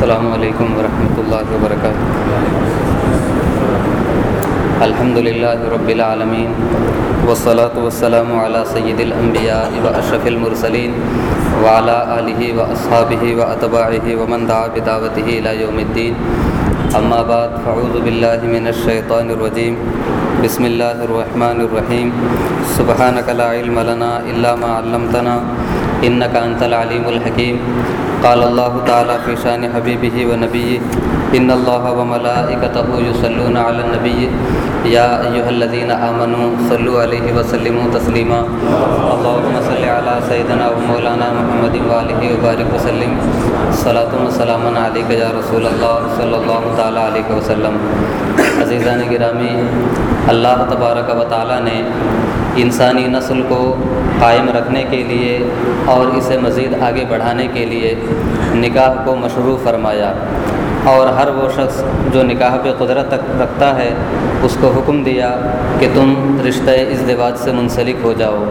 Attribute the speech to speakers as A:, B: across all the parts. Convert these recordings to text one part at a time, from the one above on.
A: السلام علیکم ورحمۃ اللہ وبرکاتہ۔ الحمد للہ رب العالمین وصلاۃ والسلام علی سید الانبیاء و اشرف المرسلین وعلى آلہ و اصحابہ و اطباعہ ومن دعا بدعوتہ الى یوم الدین۔ اما بعد، فاعوذ باللہ من الشیطان الرجیم۔ بسم اللہ الرحمن الرحیم۔ سبحانک لا علم لنا الا ما علمتنا۔ انك انت العلیم الحکیم قال اللہ تعالیٰ فی شان حبیبہ و نبی ان اللہ و ملائکتہ یصلون علی النبی یا ایہا الذین آمنوا صلوا علیہ وسلموا تسلیما اللہم صلی علی سیدنا و مولانا محمد و آلہ وبارک وسلم. صلاة و سلاما علیکہ یا رسول اللہ صلی اللہ تعالیٰ علیہ وسلم. عزیزان گرامی، اللہ تبارک و تعالیٰ نے انسانی نسل کو قائم رکھنے کے لیے اور اسے مزید آگے بڑھانے کے لیے نکاح کو مشروع فرمایا اور ہر وہ شخص جو نکاح پہ قدرت رکھتا ہے، اس کو حکم دیا کہ تم رشتہ ازدواج سے منسلک ہو جاؤ۔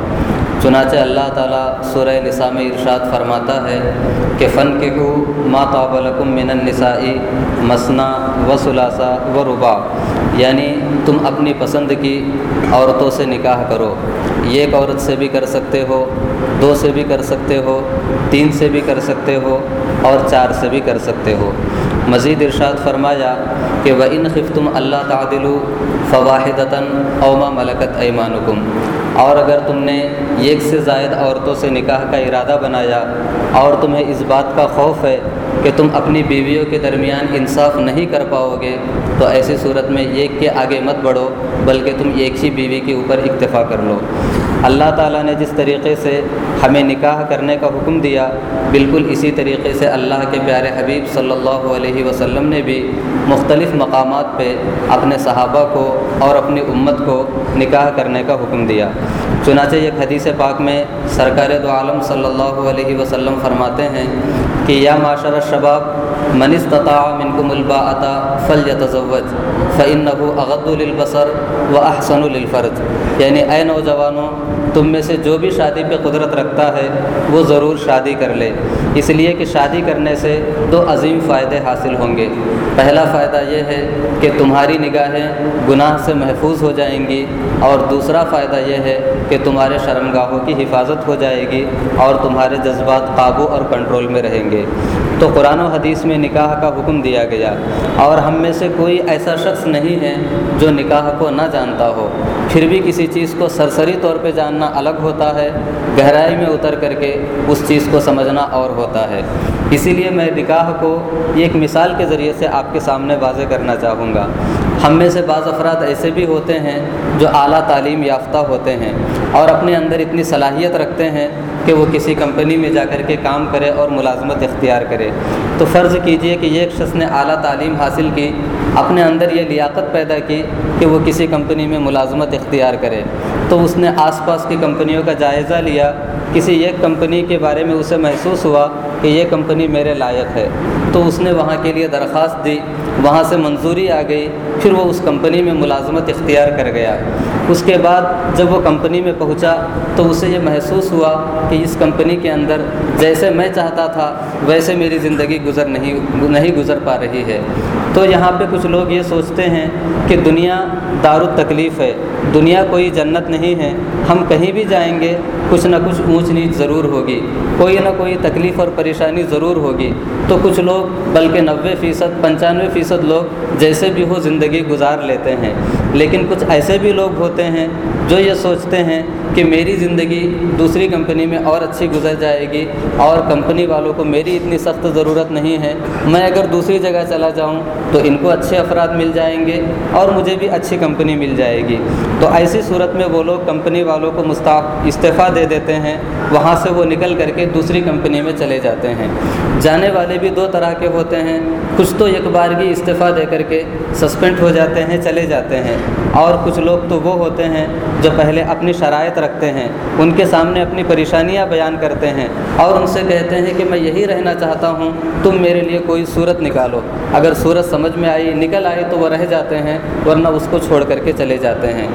A: چنانچہ اللہ تعالیٰ سورہ نساء میں ارشاد فرماتا ہے کہ فن کے کو ما طابلکم من النسائی مسنا و ثلاثہ و ربا یعنی تم اپنی پسند کی عورتوں سے نکاح کرو۔ ایک عورت سے بھی کر سکتے ہو، دو سے بھی کر سکتے ہو، تین سے بھی کر سکتے ہو اور چار سے بھی کر سکتے ہو۔ مزید ارشاد فرمایا کہ وہ ان خفتم اللہ تعدل فواحدتاً اوما ملکت ایمانکم اور اگر تم نے ایک سے زائد عورتوں سے نکاح کا ارادہ بنایا اور تمہیں اس بات کا خوف ہے کہ تم اپنی بیویوں کے درمیان انصاف نہیں کر پاؤ گے تو ایسی صورت میں ایک کے آگے مت بڑھو، بلکہ تم ایک ہی بیوی کے اوپر اکتفا کر لو۔ اللہ تعالیٰ نے جس طریقے سے ہمیں نکاح کرنے کا حکم دیا، بالکل اسی طریقے سے اللہ کے پیارے حبیب صلی اللہ علیہ وسلم نے بھی مختلف مقامات پہ اپنے صحابہ کو اور اپنی امت کو نکاح کرنے کا حکم دیا۔ چنانچہ ایک حدیث پاک میں سرکار دو عالم صلی اللہ علیہ وسلم فرماتے ہیں کہ یا معاشر شباب من استطاع منکم الباءتا فلیتزوج فانه اغض للبصر واحسن للفرج. یعنی اے نوجوانوں، تم میں سے جو بھی شادی پہ قدرت رکھتا ہے، وہ ضرور شادی کر لے۔ اس لیے کہ شادی کرنے سے دو عظیم فائدے حاصل ہوں گے۔ پہلا فائدہ یہ ہے کہ تمہاری نگاہیں گناہ سے محفوظ ہو جائیں گی اور دوسرا فائدہ یہ ہے کہ تمہارے شرمگاہوں کی حفاظت ہو جائے گی اور تمہارے جذبات قابو اور کنٹرول میں رہیں گے۔ تو قرآن و حدیث میں نکاح کا حکم دیا گیا اور ہم میں سے کوئی ایسا شخص نہیں ہے جو نکاح کو نہ جانتا ہو۔ پھر بھی کسی چیز کو سرسری طور پہ جاننا الگ ہوتا ہے، گہرائی میں اتر کر کے اس چیز کو سمجھنا اور ہوتا ہے۔ اسی لیے میں نکاح کو ایک مثال کے ذریعے سے آپ کے سامنے واضح کرنا چاہوں گا۔ ہم میں سے بعض افراد ایسے بھی ہوتے ہیں جو اعلیٰ تعلیم یافتہ ہوتے ہیں۔ اور اپنے اندر اتنی صلاحیت رکھتے ہیں کہ وہ کسی کمپنی میں جا کر کے کام کرے اور ملازمت اختیار کرے۔ تو فرض کیجیے کہ ایک شخص نے اعلیٰ تعلیم حاصل کی، اپنے اندر یہ لیاقت پیدا کی کہ وہ کسی کمپنی میں ملازمت اختیار کرے۔ تو اس نے آس پاس کی کمپنیوں کا جائزہ لیا کسی ایک کمپنی کے بارے میں اسے محسوس ہوا کہ یہ کمپنی میرے لائق ہے۔ تو اس نے وہاں کے لیے درخواست دی، وہاں سے منظوری آ گئی، پھر وہ اس کمپنی میں ملازمت اختیار کر گیا۔ اس کے بعد جب وہ کمپنی میں پہنچا تو اسے یہ محسوس ہوا کہ اس کمپنی کے اندر جیسے میں چاہتا تھا، ویسے میری زندگی گزر نہیں نہیں گزر پا رہی ہے۔ تو یہاں پہ کچھ لوگ یہ سوچتے ہیں کہ دنیا دار التکلیف ہے۔ دنیا کوئی جنت نہیں ہے، ہم کہیں بھی جائیں گے، کچھ نہ کچھ اونچ نیچ ضرور ہوگی۔ کوئی نہ کوئی تکلیف اور پریشانی ضرور ہوگی۔ تو کچھ لوگ، بلکہ نوے فیصد، پنچانوے فیصد لوگ جیسے بھی ہو زندگی گزار لیتے ہیں۔ لیکن کچھ ایسے بھی لوگ ہوتے ہیں جو یہ سوچتے ہیں کہ میری زندگی دوسری کمپنی میں اور اچھی گزر جائے گی اور کمپنی والوں کو میری اتنی سخت ضرورت نہیں ہے، میں اگر دوسری جگہ چلا جاؤں تو ان کو اچھے افراد مل جائیں گے اور مجھے بھی اچھی کمپنی مل جائے گی۔ تو ایسی صورت میں وہ لوگ کمپنی والوں کو مستعف استعفیٰ دے دیتے ہیں، وہاں سے وہ نکل کر کے دوسری کمپنی میں چلے جاتے ہیں۔ جانے والے بھی دو طرح کے ہوتے ہیں، کچھ تو ایک بارگی استعفیٰ دے کر کے سسپینڈ ہو جاتے ہیں، چلے جاتے ہیں۔ اور کچھ لوگ تو وہ ہوتے ہیں جو پہلے اپنی شرائط رکھتے ہیں، ان کے سامنے اپنی پریشانیاں بیان کرتے ہیں اور ان سے کہتے ہیں کہ میں یہی رہنا چاہتا ہوں، تم میرے لیے کوئی صورت نکالو۔ اگر صورت سمجھ میں آئی، نکل آئی تو وہ رہ جاتے ہیں، ورنہ اس کو چھوڑ کر کے چلے جاتے ہیں۔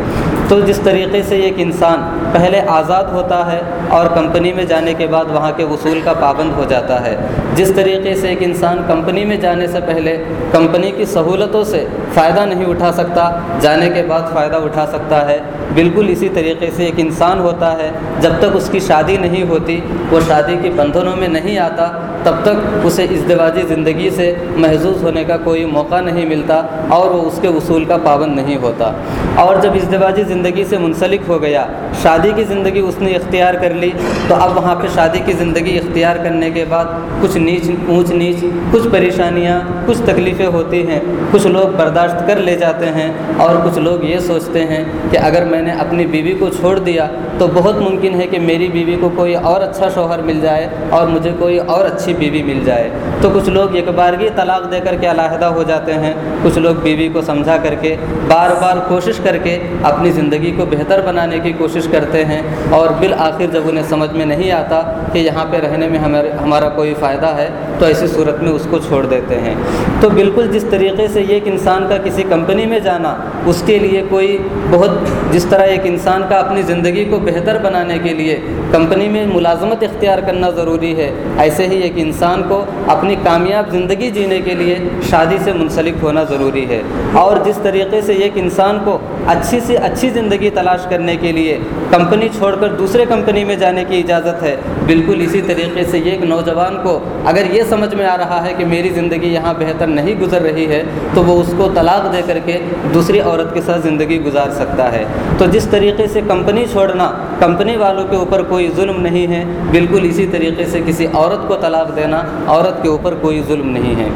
A: تو جس طریقے سے ایک انسان پہلے آزاد ہوتا ہے اور کمپنی میں جانے کے بعد وہاں کے اصول کا پابند ہو جاتا ہے، جس طریقے سے ایک انسان کمپنی میں جانے سے پہلے کمپنی کی سہولتوں سے فائدہ نہیں اٹھا سکتا، جانے کے بعد فائدہ اٹھا سکتا ہے بالکل اسی طریقے سے ایک انسان ہوتا ہے، جب تک اس کی شادی نہیں ہوتی، وہ شادی کے بندھنوں میں نہیں آتا، تب تک اسے ازدواجی زندگی سے محظوظ ہونے کا کوئی موقع نہیں ملتا اور وہ اس کے اصول کا پابند نہیں ہوتا۔ اور جب ازدواجی زندگی سے منسلک ہو گیا، شادی کی زندگی اس نے اختیار کر لی، تو اب وہاں پہ شادی کی زندگی اختیار کرنے کے بعد کچھ نیچ، اونچ نیچ، کچھ پریشانیاں، کچھ تکلیفیں ہوتی ہیں۔ کچھ لوگ برداشت کر لے جاتے ہیں اور کچھ لوگ یہ سوچتے ہیں کہ اگر میں نے اپنی بیوی کو چھوڑ دیا تو بہت ممکن ہے کہ میری بیوی کو کوئی اور اچھا شوہر مل جائے اور مجھے کوئی اور اچھی بیوی مل جائے۔ تو کچھ لوگ ایک بارگی طلاق دے کر کے علیحدہ ہو جاتے ہیں۔ کچھ لوگ بیوی کو سمجھا کر کے بار بار کوشش کر کے اپنی زندگی کو بہتر بنانے کی کوشش کرتے ہیں اور بالآخر جب انہیں سمجھ میں نہیں آتا کہ یہاں پہ رہنے میں ہمارے ہمارا کوئی فائدہ ہے تو ایسی صورت میں اس کو چھوڑ دیتے ہیں۔ تو بالکل جس طریقے سے ایک انسان کا کسی کمپنی میں جانا، اس کے لیے کوئی بہت جس طرح ایک انسان کا اپنی زندگی کو بہتر بنانے کے لیے کمپنی میں ملازمت اختیار کرنا ضروری ہے۔ ایسے ہی ایک انسان کو اپنی کامیاب زندگی جینے کے لیے شادی سے منسلک ہونا ضروری ہے۔ اور جس طریقے سے ایک انسان کو اچھی سے اچھی زندگی تلاش کرنے کے لیے کمپنی چھوڑ کر دوسرے کمپنی میں جانے کی اجازت ہے، بالکل اسی طریقے سے ایک نوجوان کو اگر یہ سمجھ میں آ رہا ہے کہ میری زندگی یہاں بہتر نہیں گزر رہی ہے، تو وہ اس کو طلاق دے کر کے دوسری عورت کے ساتھ زندگی گزار سکتا ہے۔ تو تو جس طریقے سے کمپنی چھوڑنا، کمپنی والوں کے اوپر کوئی ظلم نہیں ہے، بالکل اسی طریقے سے کسی عورت کو طلاق دینا، عورت کے اوپر کوئی ظلم نہیں ہے۔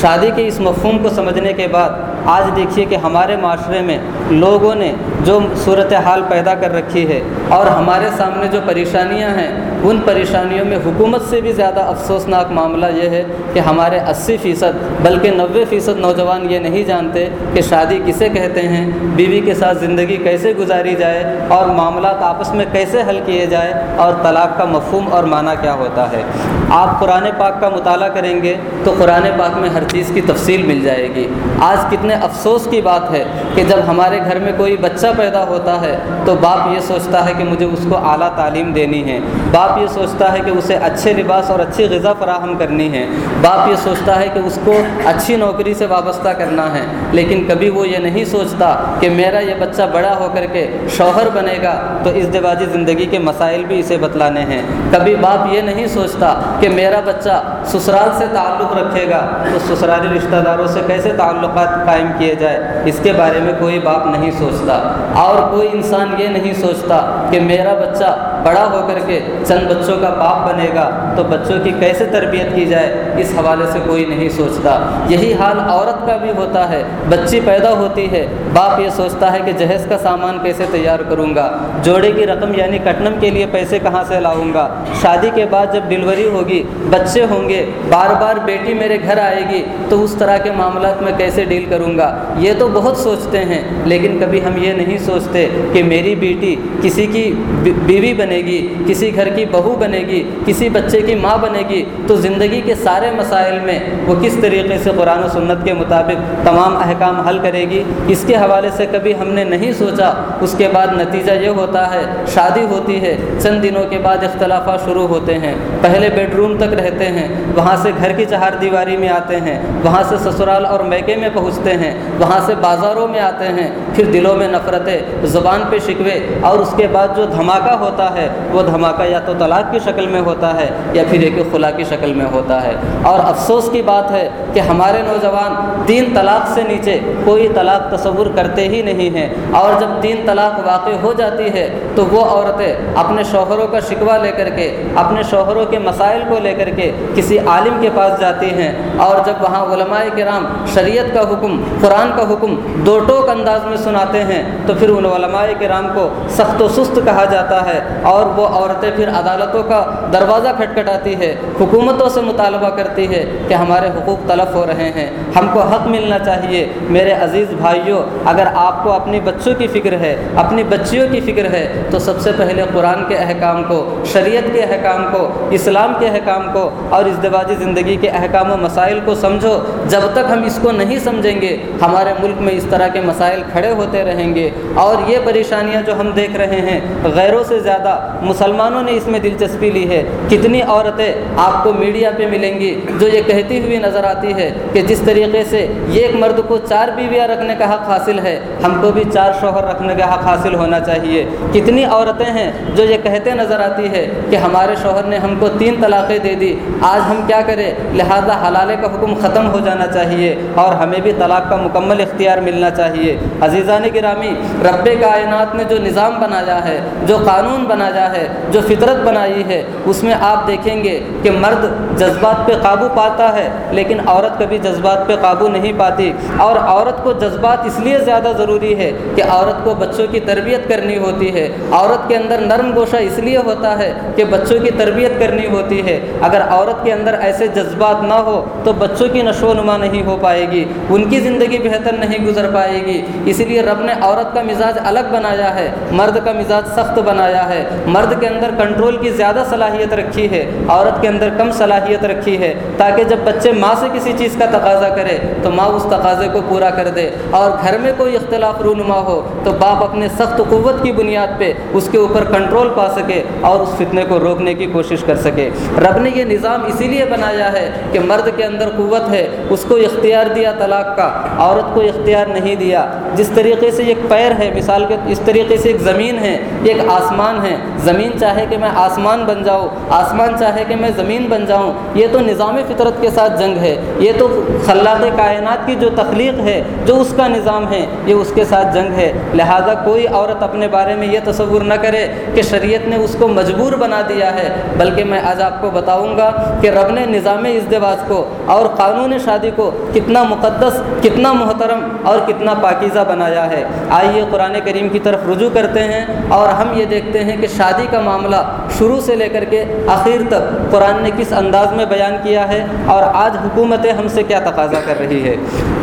A: شادی کے اس مفہوم کو سمجھنے کے بعد آج دیکھیے کہ ہمارے معاشرے میں لوگوں نے جو صورت حال پیدا کر رکھی ہے اور ہمارے سامنے جو پریشانیاں ہیں، ان پریشانیوں میں حکومت سے بھی زیادہ افسوسناک معاملہ یہ ہے کہ ہمارے اسی فیصد، بلکہ نوے فیصد نوجوان یہ نہیں جانتے کہ شادی کسے کہتے ہیں، بیوی کے ساتھ زندگی کیسے گزاری جائے اور معاملات آپس میں کیسے حل کیے جائے اور طلاق کا مفہوم اور معنی کیا ہوتا ہے۔ آپ قرآن پاک کا مطالعہ کریں گے تو قرآن پاک میں ہر چیز کی تفصیل مل جائے گی۔ آج کتنے افسوس کی بات ہے کہ جب ہمارے گھر میں کوئی بچہ پیدا ہوتا ہے تو باپ یہ سوچتا ہے کہ مجھے اس کو اعلیٰ تعلیم دینی ہے۔ باپ یہ سوچتا ہے کہ اسے اچھے لباس اور اچھی غذا فراہم کرنی ہے۔ باپ یہ سوچتا ہے کہ اس کو اچھی نوکری سے وابستہ کرنا ہے۔ لیکن کبھی وہ یہ نہیں سوچتا کہ میرا یہ بچہ بڑا ہو کر کے شوہر بنے گا تو اس دواجی زندگی کے مسائل بھی اسے بتلانے ہیں۔ کبھی باپ یہ نہیں سوچتا کہ میرا بچہ سسرال سے تعلق رکھے گا تو سسرالی رشتہ داروں سے کیسے تعلقات قائم کیے جائے، اس کے بارے میں کوئی باپ نہیں سوچتا۔ اور کوئی انسان یہ نہیں سوچتا کہ میرا بچہ بڑا ہو کر کے چند بچوں کا باپ بنے گا، تو بچوں کی کیسے تربیت کی جائے؟ اس حوالے سے کوئی نہیں سوچتا۔ یہی حال عورت کا بھی ہوتا ہے۔ بچی پیدا ہوتی ہے، باپ یہ سوچتا ہے کہ جہیز کا سامان کیسے تیار کروں گا؟ جوڑے کی رقم یعنی کٹنم کے لیے پیسے کہاں سے لاؤں گا؟ شادی کے بعد جب ڈلیوری ہوگی، بچے ہوں گے، بار بار بیٹی میرے گھر آئے گی، تو اس طرح کے معاملات میں کیسے ڈیل کروں گا؟ یہ تو بہت سوچتے ہیں، لیکن کبھی ہم یہ نہیں سوچتے کہ میری بیٹی کسی کی بیوی بنے گی کسی گھر کی بہو بنے گی کسی بچے کی ماں بنے گی تو زندگی کے سارے مسائل میں وہ کس طریقے سے قرآن و سنت کے مطابق تمام احکام حل کرے گی؟ اس کے حوالے سے کبھی ہم نے نہیں سوچا، اس کے بعد نتیجہ یہ ہوتا ہے، شادی ہوتی ہے، چند دنوں کے بعد اختلافات شروع ہوتے ہیں، پہلے بیڈ روم تک رہتے ہیں، وہاں سے گھر کی چہار دیواری میں آتے ہیں، وہاں سے سسرال اور میکے میں پہنچتے ہیں، وہاں سے بازاروں میں آتے ہیں، پھر دلوں میں نفرتیں، زبان پہ شکوے اور اس کے بعد جو دھماکہ ہوتا ہے وہ دھماکہ یا تو طلاق کی شکل میں ہوتا ہے یا پھر ایک خلا کی شکل میں ہوتا ہے۔ اور افسوس کی بات ہے کہ ہمارے نوجوان تین طلاق سے نیچے کوئی طلاق تصور کرتے ہی نہیں ہیں۔ اور جب تین طلاق واقع ہو جاتی ہے، تو وہ عورتیں اپنے شوہروں کا شکوہ لے کر کے، اپنے شوہروں کے مسائل کو لے کر کے کسی عالم کے پاس جاتی ہیں۔ اور جب وہاں علماء کرام شریعت کا حکم، قرآن کا حکم دو ٹوک انداز میں سناتے ہیں، تو پھر ان علماء کرام کو سخت و سست کہا جاتا ہے۔ اور اور وہ عورتیں پھر عدالتوں کا دروازہ کھٹکھٹاتی ہے حکومتوں سے مطالبہ کرتی ہے کہ ہمارے حقوق تلف ہو رہے ہیں۔ ہم کو حق ملنا چاہیے۔ میرے عزیز بھائیوں، اگر آپ کو اپنی بچوں کی فکر ہے، اپنی بچیوں کی فکر ہے، تو سب سے پہلے قرآن کے احکام کو، شریعت کے احکام کو، اسلام کے احکام کو اور ازدواجی زندگی کے احکام و مسائل کو سمجھو۔ جب تک ہم اس کو نہیں سمجھیں گے، ہمارے ملک میں اس طرح کے مسائل کھڑے ہوتے رہیں گے۔ اور یہ پریشانیاں جو ہم دیکھ رہے ہیں، غیروں سے زیادہ مسلمانوں نے اس میں دلچسپی لی ہے۔ کتنی عورتیں آپ کو میڈیا پہ ملیں گی جو یہ کہتی ہوئی نظر آتی ہے کہ جس طریقے سے یہ ایک مرد کو چار بیویاں رکھنے کا حق حاصل ہے، ہم کو بھی چار شوہر رکھنے کا حق حاصل ہونا چاہیے۔ کتنی عورتیں ہیں جو یہ کہتے نظر آتی ہے کہ ہمارے شوہر نے ہم کو تین طلاقیں دے دی، آج ہم کیا کریں؟ لہذا حلالے کا حکم ختم ہو جانا چاہیے اور ہمیں بھی طلاق کا مکمل اختیار ملنا چاہیے۔ عزیزان گرامی، رب کائنات نے جو نظام بنایا ہے، جو قانون بنایا ہے، جو فطرت بنائی ہے، اس میں آپ دیکھیں گے کہ مرد جذبات پہ قابو پاتا ہے، لیکن عورت کبھی جذبات پہ قابو نہیں پاتی۔ اور عورت کو جذبات اس لیے زیادہ ضروری ہے کہ عورت کو بچوں کی تربیت کرنی ہوتی ہے۔ عورت کے اندر نرم گوشہ اس لیے ہوتا ہے کہ بچوں کی تربیت کرنی ہوتی ہے۔ اگر عورت کے اندر ایسے جذبات نہ ہو، تو بچوں کی نشو و نما نہیں ہو پائے گی، ان کی زندگی بہتر نہیں گزر پائے گی۔ اسی لیے رب نے عورت کا مزاج الگ بنایا ہے، مرد کا مزاج سخت بنایا ہے۔ مرد کے اندر کنٹرول کی زیادہ صلاحیت رکھی ہے، عورت کے اندر کم صلاحیت رکھی ہے، تاکہ جب بچے ماں سے کسی چیز کا تقاضا کرے تو ماں اس تقاضے کو پورا کر دے۔ اور گھر میں کوئی اختلاف رونما ہو تو باپ اپنے سخت قوت کی بنیاد پہ اس کے اوپر کنٹرول پا سکے اور اس فتنے کو روکنے کی کوشش کر سکے۔ رب نے یہ نظام اسی لیے بنایا ہے کہ مرد کے اندر قوت ہے، اس کو اختیار دیا طلاق کا، عورت کو اختیار نہیں دیا۔ جس طریقے سے ایک پیر ہے، مثال کے اس طریقے سے ایک زمین ہے ایک آسمان ہے زمین چاہے کہ میں آسمان بن جاؤں، آسمان چاہے کہ میں زمین بن جاؤں، یہ تو نظام فطرت کے ساتھ جنگ ہے، یہ تو خلاط کائنات کی جو تخلیق ہے، جو اس کا نظام ہے، یہ اس کے ساتھ جنگ ہے۔ لہذا کوئی عورت اپنے بارے میں یہ تصور نہ کرے کہ شریعت نے اس کو مجبور بنا دیا ہے، بلکہ میں آج آپ کو بتاؤں گا کہ رب نے نظام ازدواج کو اور قانون شادی کو کتنا مقدس، کتنا محترم اور کتنا پاکیزہ بنایا ہے۔ آئیے قرآن کریم کی طرف رجوع کرتے ہیں اور ہم یہ دیکھتے ہیں کہ شادی کا معاملہ شروع سے لے کر کے آخر تک قرآن نے کس انداز میں بیان کیا ہے اور آج حکومتیں ہم سے کیا تقاضا کر رہی ہے؟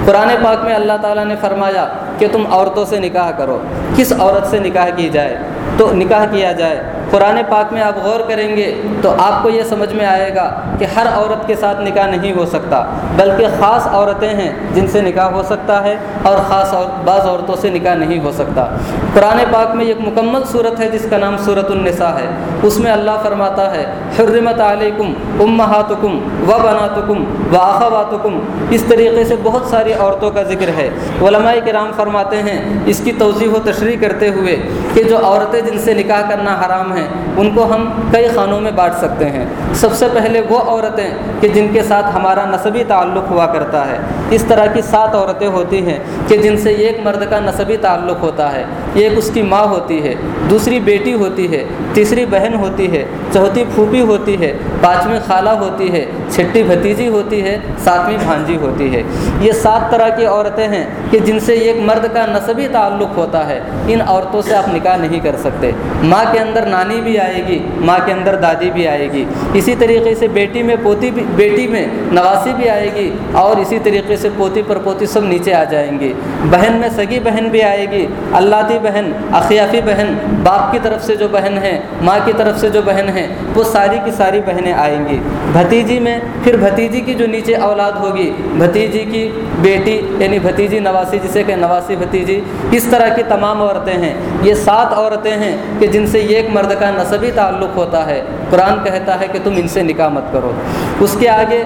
A: قرآن پاک میں اللہ تعالیٰ نے فرمایا کہ تم عورتوں سے نکاح کرو، کس عورت سے نکاح کی جائے؟ تو نکاح کیا جائے؟ قرآن پاک میں آپ غور کریں گے تو آپ کو یہ سمجھ میں آئے گا کہ ہر عورت کے ساتھ نکاح نہیں ہو سکتا، بلکہ خاص عورتیں ہیں جن سے نکاح ہو سکتا ہے اور خاص اور بعض عورتوں سے نکاح نہیں ہو سکتا۔ قرآن پاک میں ایک مکمل صورت ہے جس کا نام صورت النساء ہے۔ اس میں اللہ فرماتا ہے، حرمت علیکم امہاتکم و بناتکم و آخواتکم اس طریقے سے بہت ساری عورتوں کا ذکر ہے۔ علماء کرام فرماتے ہیں، اس کی توضیح و تشریح کرتے ہوئے کہ جو عورتیں جن سے نکاح کرنا حرام ہیں، ان کو ہم کئی خانوں میں بانٹ سکتے ہیں۔ سب سے پہلے وہ عورتیں کہ جن کے ساتھ ہمارا نصبی تعلق ہوا کرتا ہے۔ اس طرح کی سات عورتیں ہوتی ہیں کہ جن سے ایک مرد کا نصبی تعلق ہوتا ہے۔ ایک اس کی ماں ہوتی ہے، دوسری بیٹی ہوتی ہے، تیسری بہن ہوتی ہے، چوتھی پھوپھی ہوتی ہے، پانچویں خالہ ہوتی ہے، چھٹی بھتیجی ہوتی ہے، ساتویں بھانجی ہوتی ہے۔ یہ سات طرح کی عورتیں ہیں کہ جن سے ایک مرد کا نصبی تعلق ہوتا ہے۔ ان عورتوں سے آپ نکاح نہیں کر سکتے۔ ماں کے اندر نانی بھی آئے گی، ماں کے اندر دادی بھی آئے گی۔ اسی طریقے سے بیٹی میں پوتی بھی، بیٹی میں نواسی بھی آئے گی اور اسی طریقے سے پوتی پر پوتی سب نیچے آ جائیں گی بہن میں سگی بہن بھی آئے گی اللہ بہن، اخیافی بہن، باپ کی طرف سے جو بہن ہے ماں کی طرف سے جو بہن ہے وہ ساری کی ساری بہنیں آئیں گی۔ بھتیجی میں پھر بھتیجی کی جو نیچے اولاد ہوگی، بھتیجی کی بیٹی یعنی بھتیجی نواسی جسے کہ نواسی بھتیجی، اس طرح کی تمام عورتیں ہیں۔ یہ سات عورتیں ہیں کہ جن سے ایک مرد کا نصبی تعلق ہوتا ہے۔ قرآن کہتا ہے کہ تم ان سے نکاح مت کرو۔ اس کے آگے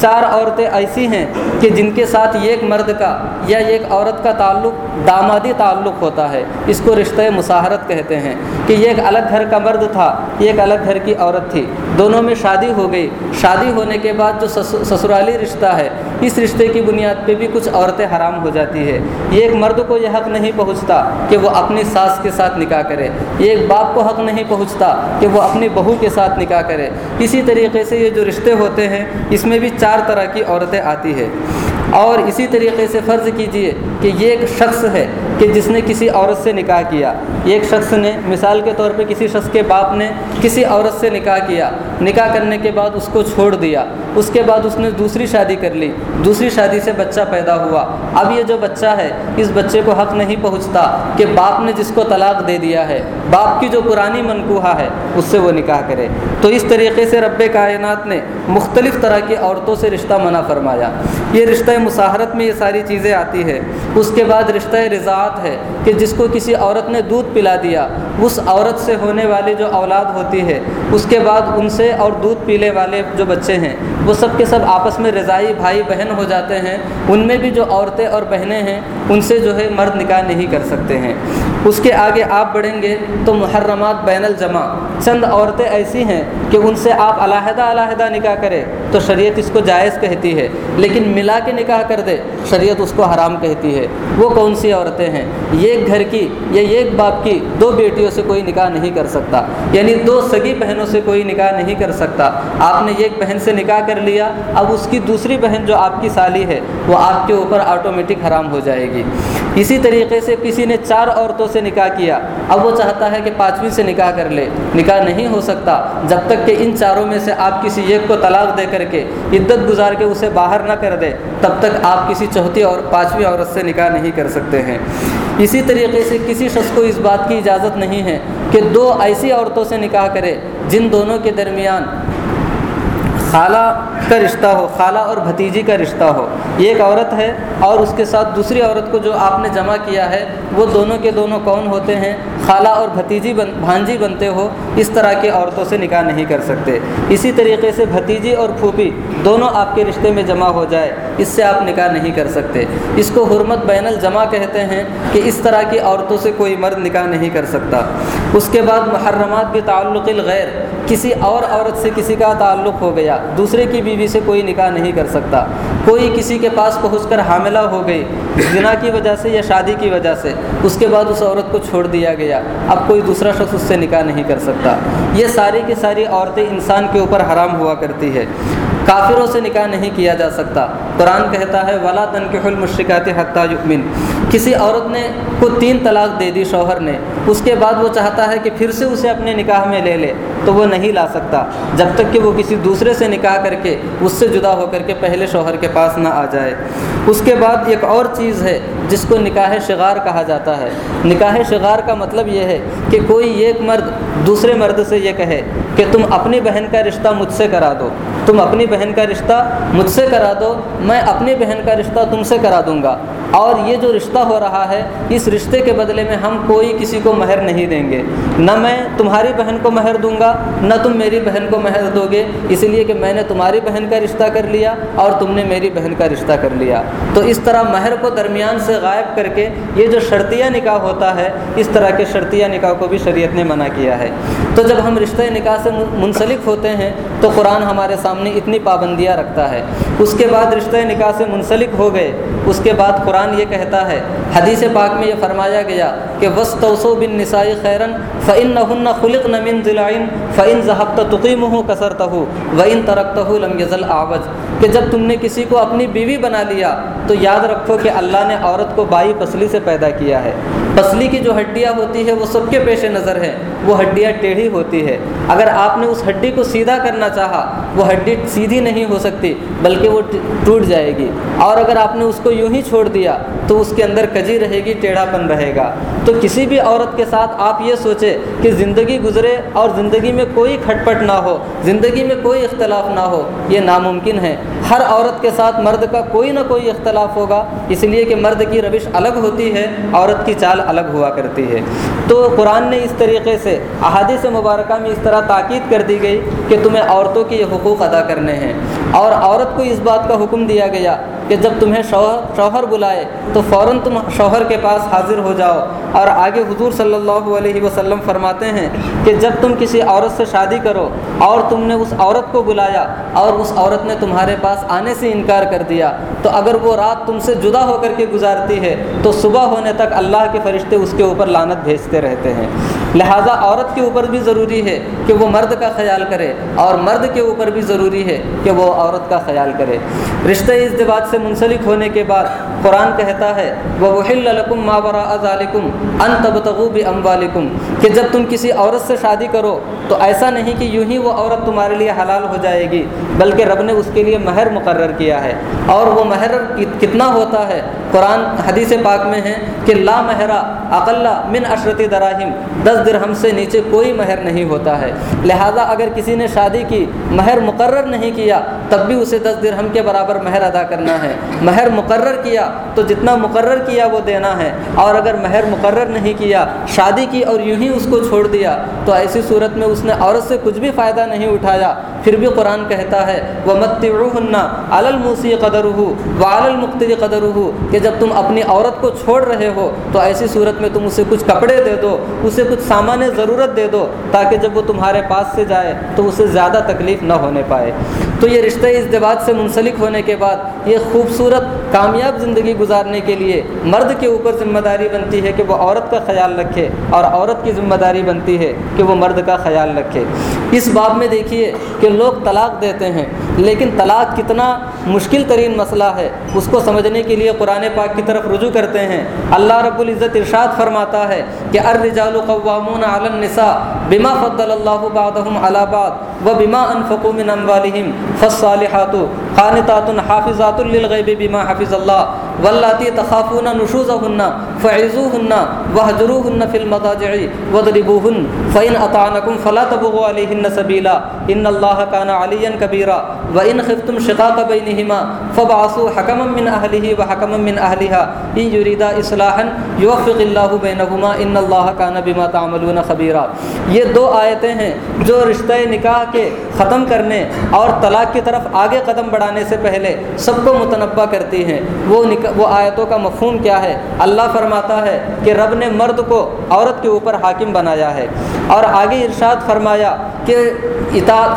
A: چار عورتیں ایسی ہیں کہ جن کے ساتھ ایک مرد کا یا ایک عورت کا تعلق دامادی تعلق ہوتا ہے۔ اس کو رشتہ مساحرت کہتے ہیں کہ یہ ایک الگ گھر کا مرد تھا ایک الگ گھر کی عورت تھی۔ دونوں میں شادی ہو گئی۔ شادی ہونے کے بعد جو سسرالی رشتہ ہے، اس رشتے کی بنیاد پہ بھی کچھ عورتیں حرام ہو جاتی ہے ایک مرد کو یہ حق نہیں پہنچتا کہ وہ اپنی ساس کے ساتھ نکاح کرے۔ ایک باپ کو حق نہیں پہنچتا کہ وہ اپنی بہو کے ساتھ نکاح کرے۔ اسی طریقے سے یہ جو رشتے ہوتے ہیں، اس میں بھی چار طرح کی عورتیں آتی ہے اور اسی طریقے سے فرض کیجیے کہ یہ ایک شخص ہے۔ کہ جس نے کسی عورت سے نکاح کیا۔ ایک شخص نے مثال کے طور پہ کسی شخص کے باپ نے کسی عورت سے نکاح کیا۔ نکاح کرنے کے بعد اس کو چھوڑ دیا۔ اس کے بعد اس نے دوسری شادی کر لی۔ دوسری شادی سے بچہ پیدا ہوا۔ اب یہ جو بچہ ہے، اس بچے کو حق نہیں پہنچتا کہ باپ نے جس کو طلاق دے دیا ہے، باپ کی جو پرانی منقوہا ہے، اس سے وہ نکاح کرے۔ تو اس طریقے سے رب کائنات نے مختلف طرح کی عورتوں سے رشتہ منع فرمایا۔ یہ رشتہ مساحرت میں یہ ساری چیزیں آتی ہے اس کے بعد رشتہ رضاعت ہے کہ جس کو کسی عورت نے دودھ پلا دیا، اس عورت سے ہونے والی جو اولاد ہوتی ہے، اس کے بعد ان سے اور دودھ پینے والے جو بچے ہیں، وہ سب کے سب آپس میں رضائی بھائی بہن ہو جاتے ہیں۔ ان میں بھی جو عورتیں اور بہنیں ہیں، ان سے جو ہے مرد نکاح نہیں کر سکتے ہیں۔ اس کے آگے آپ بڑھیں گے تو محرمات بین الجمع چند عورتیں ایسی ہیں کہ ان سے آپ علیحدہ علیحدہ نکاح کرے تو شریعت اس کو جائز کہتی ہے، لیکن ملا کے نکاح کر دے، شریعت اس کو حرام کہتی ہے۔ وہ کون سی عورتیں ہیں؟ ایک گھر کی یا ایک باپ کی؟ دو بیٹیوں سے کوئی نکاح نہیں کر سکتا۔ یعنی دو سگی بہنوں سے کوئی نکاح نہیں کر سکتا۔ آپ نے ایک بہن سے نکاح کر لیا، اب اس کی دوسری بہن جو آپ کی سالی ہے، وہ آپ کے اوپر آٹومیٹک حرام ہو جائے گی۔ اسی طریقے سے کسی نے چار عورتوں سے نکاح کیا۔ اب وہ چاہتا ہے کہ پانچویں سے نکاح کر لے۔ نکاح نہیں ہو سکتا جب تک کہ ان چاروں میں سے آپ کسی ایک کو طلاق دے کر کے عدت گزار کے اسے باہر نہ کر دے، تب تک آپ کسی چوتھی اور پانچویں عورت سے نکاح نہیں کر سکتے ہیں۔ اسی طریقے سے کسی شخص کو اس بات کی اجازت نہیں ہے کہ دو ایسی عورتوں سے نکاح کرے جن دونوں کے درمیان خالہ کا رشتہ ہو، خالہ اور بھتیجی کا رشتہ ہو۔ یہ ایک عورت ہے اور اس کے ساتھ دوسری عورت کو جو آپ نے جمع کیا ہے، وہ دونوں کے دونوں کون ہوتے ہیں؟ خالہ اور بھتیجی بن، بھانجی بنتے ہو۔ اس طرح کی عورتوں سے نکاح نہیں کر سکتے۔ اسی طریقے سے بھتیجی اور پھوپھی دونوں آپ کے رشتے میں جمع ہو جائے، اس سے آپ نکاح نہیں کر سکتے۔ اس کو حرمت بین الجمع کہتے ہیں کہ اس طرح کی عورتوں سے کوئی مرد نکاح نہیں کر سکتا۔ اس کے بعد محرمات بھی تعلق الغیر کسی اور عورت سے کسی کا تعلق ہو گیا، دوسرے کی بیوی سے کوئی نکاح نہیں کر سکتا۔ کوئی کسی کے پاس پہنچ کر حاملہ ہو گئی، زنا کی وجہ سے یا شادی کی وجہ سے، اس کے بعد اس عورت کو چھوڑ دیا گیا۔ اب کوئی دوسرا شخص اس سے نکاح نہیں کر سکتا۔ یہ ساری کی ساری عورتیں انسان کے اوپر حرام ہوا کرتی ہے کافروں سے نکاح نہیں کیا جا سکتا۔ قرآن کہتا ہے، ولا تنکح المشرکات حتیٰ یؤمن کسی عورت نے کو تین طلاق دے دی شوہر نے، اس کے بعد وہ چاہتا ہے کہ پھر سے اسے اپنے نکاح میں لے لے، تو وہ نہیں لا سکتا۔ جب تک کہ وہ کسی دوسرے سے نکاح کر کے اس سے جدا ہو کر کے پہلے شوہر کے پاس نہ آ جائے۔ اس کے بعد ایک اور چیز ہے، جس کو نکاح شغار کہا جاتا ہے۔ نکاح شغار کا مطلب یہ ہے کہ کوئی ایک مرد دوسرے مرد سے یہ کہے کہ تم اپنی بہن کا رشتہ مجھ سے کرا دو۔ تم اپنی بہن کا رشتہ مجھ سے کرا دو، میں اپنی بہن کا رشتہ تم سے کرا دوں گا۔ اور یہ جو رشتہ ہو رہا ہے، اس رشتے کے بدلے میں ہم کوئی کسی کو مہر نہیں دیں گے۔ نہ میں تمہاری بہن کو مہر دوں گا، نہ تم میری بہن کو مہر دو گے۔ اس لیے کہ میں نے تمہاری بہن کا رشتہ کر لیا اور تم نے میری بہن کا رشتہ کر لیا۔ تو اس طرح مہر کو درمیان سے غائب کر کے یہ جو شرطیہ نکاح ہوتا ہے، اس طرح کے شرطیہ نکاح کو بھی شریعت نے منع کیا ہے۔ تو جب ہم رشتہ نکاح سے منسلک ہوتے ہیں، تو قرآن ہمارے سامنے اتنی پابندیاں رکھتا ہے۔ اس کے بعد رشتہ نکاح سے منسلک ہو گئے، اس کے بعد قرآن یہ کہتا ہے حدیث پاک میں یہ فرمایا گیا کہ وس توسو بن نسائی خیرن فعن نہ خلق نمن ذلائن فعن ضحبت تقیم ہوں کثرت ہو و ان ترقت ہو لمغل آوج کہ جب تم نے کسی کو اپنی بیوی بنا لیا تو یاد رکھو کہ اللہ نے عورت کو بائی پسلی سے پیدا کیا ہے۔ پسلی کی جو ہڈیاں ہوتی ہے وہ سب کے پیش نظر ہے وہ ہڈیاں ٹیڑھی ہوتی ہے اگر آپ نے اس ہڈی کو سیدھا کرنا چاہا، وہ ہڈی سیدھی نہیں ہو سکتی، بلکہ وہ ٹوٹ جائے گی۔ اور اگر آپ نے اس کو یوں ہی چھوڑ دیا، تو اس کے اندر کجی رہے گی ٹیڑھا پن رہے گا۔ تو کسی بھی عورت کے ساتھ آپ یہ سوچے کہ زندگی گزرے اور زندگی میں کوئی کھٹ پٹ نہ ہو، زندگی میں کوئی اختلاف نہ ہو، یہ ناممکن ہے۔ ہر عورت کے ساتھ مرد کا کوئی نہ کوئی اختلاف ہوگا، اس لیے کہ مرد کی روش الگ ہوتی ہے، عورت کی چال الگ ہوا کرتی ہے۔ تو قرآن نے اس طریقے سے، احادیث مبارکہ میں اس طرح تاکید کر دی گئی کہ تمہیں عورتوں کی یہ حقوق ادا کرنے ہیں۔ اور عورت کو اس بات کا حکم دیا گیا کہ جب تمہیں شوہر شوہر بلائے تو فوراً تم شوہر کے پاس حاضر ہو جاؤ۔ اور آگے حضور صلی اللہ علیہ وسلم فرماتے ہیں کہ جب تم کسی عورت سے شادی کرو اور تم نے اس عورت کو بلایا اور اس عورت نے تمہارے پاس آنے سے انکار کر دیا، تو اگر وہ رات تم سے جدا ہو کر کے گزارتی ہے، تو صبح ہونے تک اللہ کے فرشتے اس کے اوپر لانت بھیجتے رہتے ہیں۔ لہٰذا عورت کے اوپر بھی ضروری ہے کہ وہ مرد کا خیال کرے اور مرد کے اوپر بھی ضروری ہے کہ وہ عورت کا خیال کرے۔ رشتہ ازدواج سے منسلک ہونے کے بعد قرآن کہتا ہے وہ وحل الکم ماورا ازالکم ان تب تغوب ام کہ جب تم کسی عورت سے شادی کرو تو ایسا نہیں کہ یوں ہی وہ عورت تمہارے لیے حلال ہو جائے گی، بلکہ رب نے اس کے لیے مہر مقرر کیا ہے اور وہ مہر کتنا ہوتا ہے قرآن حدیث پاک میں ہے کہ لا مہرا اقلّہ من اشرتی دراہم، دس درہم سے نیچے کوئی مہر نہیں ہوتا ہے۔ لہٰذا اگر کسی نے شادی کی، مہر مقرر نہیں کیا، تب بھی اسے دس درہم کے برابر مہر ادا کرنا ہے۔ مہر مقرر کیا تو جتنا مقرر کیا وہ دینا ہے۔ اور اگر مہر مقرر نہیں کیا، شادی کی اور یوں ہی اس کو چھوڑ دیا، تو ایسی صورت میں اس نے عورت سے کچھ بھی فائدہ نہیں اٹھایا۔ پھر بھی قرآن کہتا ہے وہ مت الموسی قدر ہو و المختی قدر ہو کہ جب تم اپنی عورت کو چھوڑ رہے ہو، تو ایسی صورت میں تم اسے کچھ کپڑے دے دو، اسے کچھ سامان ضرورت دے دو، تاکہ جب وہ تمہارے پاس سے جائے، تو اسے زیادہ تکلیف نہ ہونے پائے۔ تو یہ رشتہ ازدواج سے منسلک ہونے کے بعد، یہ خوبصورت کامیاب زندگی گزارنے کے لیے مرد کے اوپر ذمہ داری بنتی ہے کہ وہ عورت کا خیال رکھے اور عورت کی ذمہ داری بنتی ہے کہ وہ مرد کا خیال رکھے۔ اس باب میں دیکھیے کہ لوگ طلاق دیتے ہیں۔ لیکن طلاق کتنا مشکل ترین مسئلہ ہے، اس کو سمجھنے کے لیے قرآن پاک کی طرف رجوع کرتے ہیں۔ اللہ رب العزت ارشاد فرماتا ہے کہ الرجال قوامون علی النساء بما فضل اللہ بعضهم على بعض وبما انفقوا من اموالهم فالصالحات قانتات حافظات للغیب بما حفظ اللہ واللاتی تخافون نشوزهن فعزوهن وهجروهن في المضاجع وضربوهن فإن أطعنكم فلا تبغوا عليهن سبيلا. إن الله كان عليا كبيرا. وإن خفتم شقاق بينهما فبعثوا حكما من أهله وحكما من أهلها. إن يريدا إصلاحا يوفق الله بينهما. إن الله كان بما تعملون خبيرا. یہ دو آیتیں ہیں جو رشتہ نکاح کے ختم کرنے اور طلاق کی طرف آگے قدم بڑھانے سے پہلے سب کو متنبع کرتی ہیں. وہ وہ آیتوں کا مفہوم کیا ہے؟ اللہ فرما فرماتا ہے کہ رب نے مرد کو عورت کے اوپر حاکم بنایا ہے۔ اور آگے ارشاد فرمایا کہ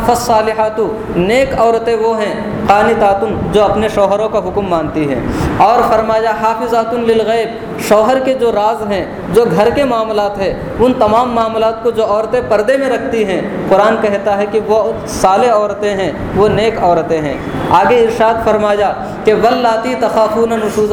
A: فص صالحات نیک عورتیں وہ ہیں قانی تعتن جو اپنے شوہروں کا حکم مانتی ہیں۔ اور فرمایا حافظات للغیب، شوہر کے جو راز ہیں، جو گھر کے معاملات ہیں، ان تمام معاملات کو جو عورتیں پردے میں رکھتی ہیں۔ قرآن کہتا ہے کہ وہ صالح عورتیں ہیں، وہ نیک عورتیں ہیں۔ آگے ارشاد فرمایا کہ ولاتی تخافون نشوز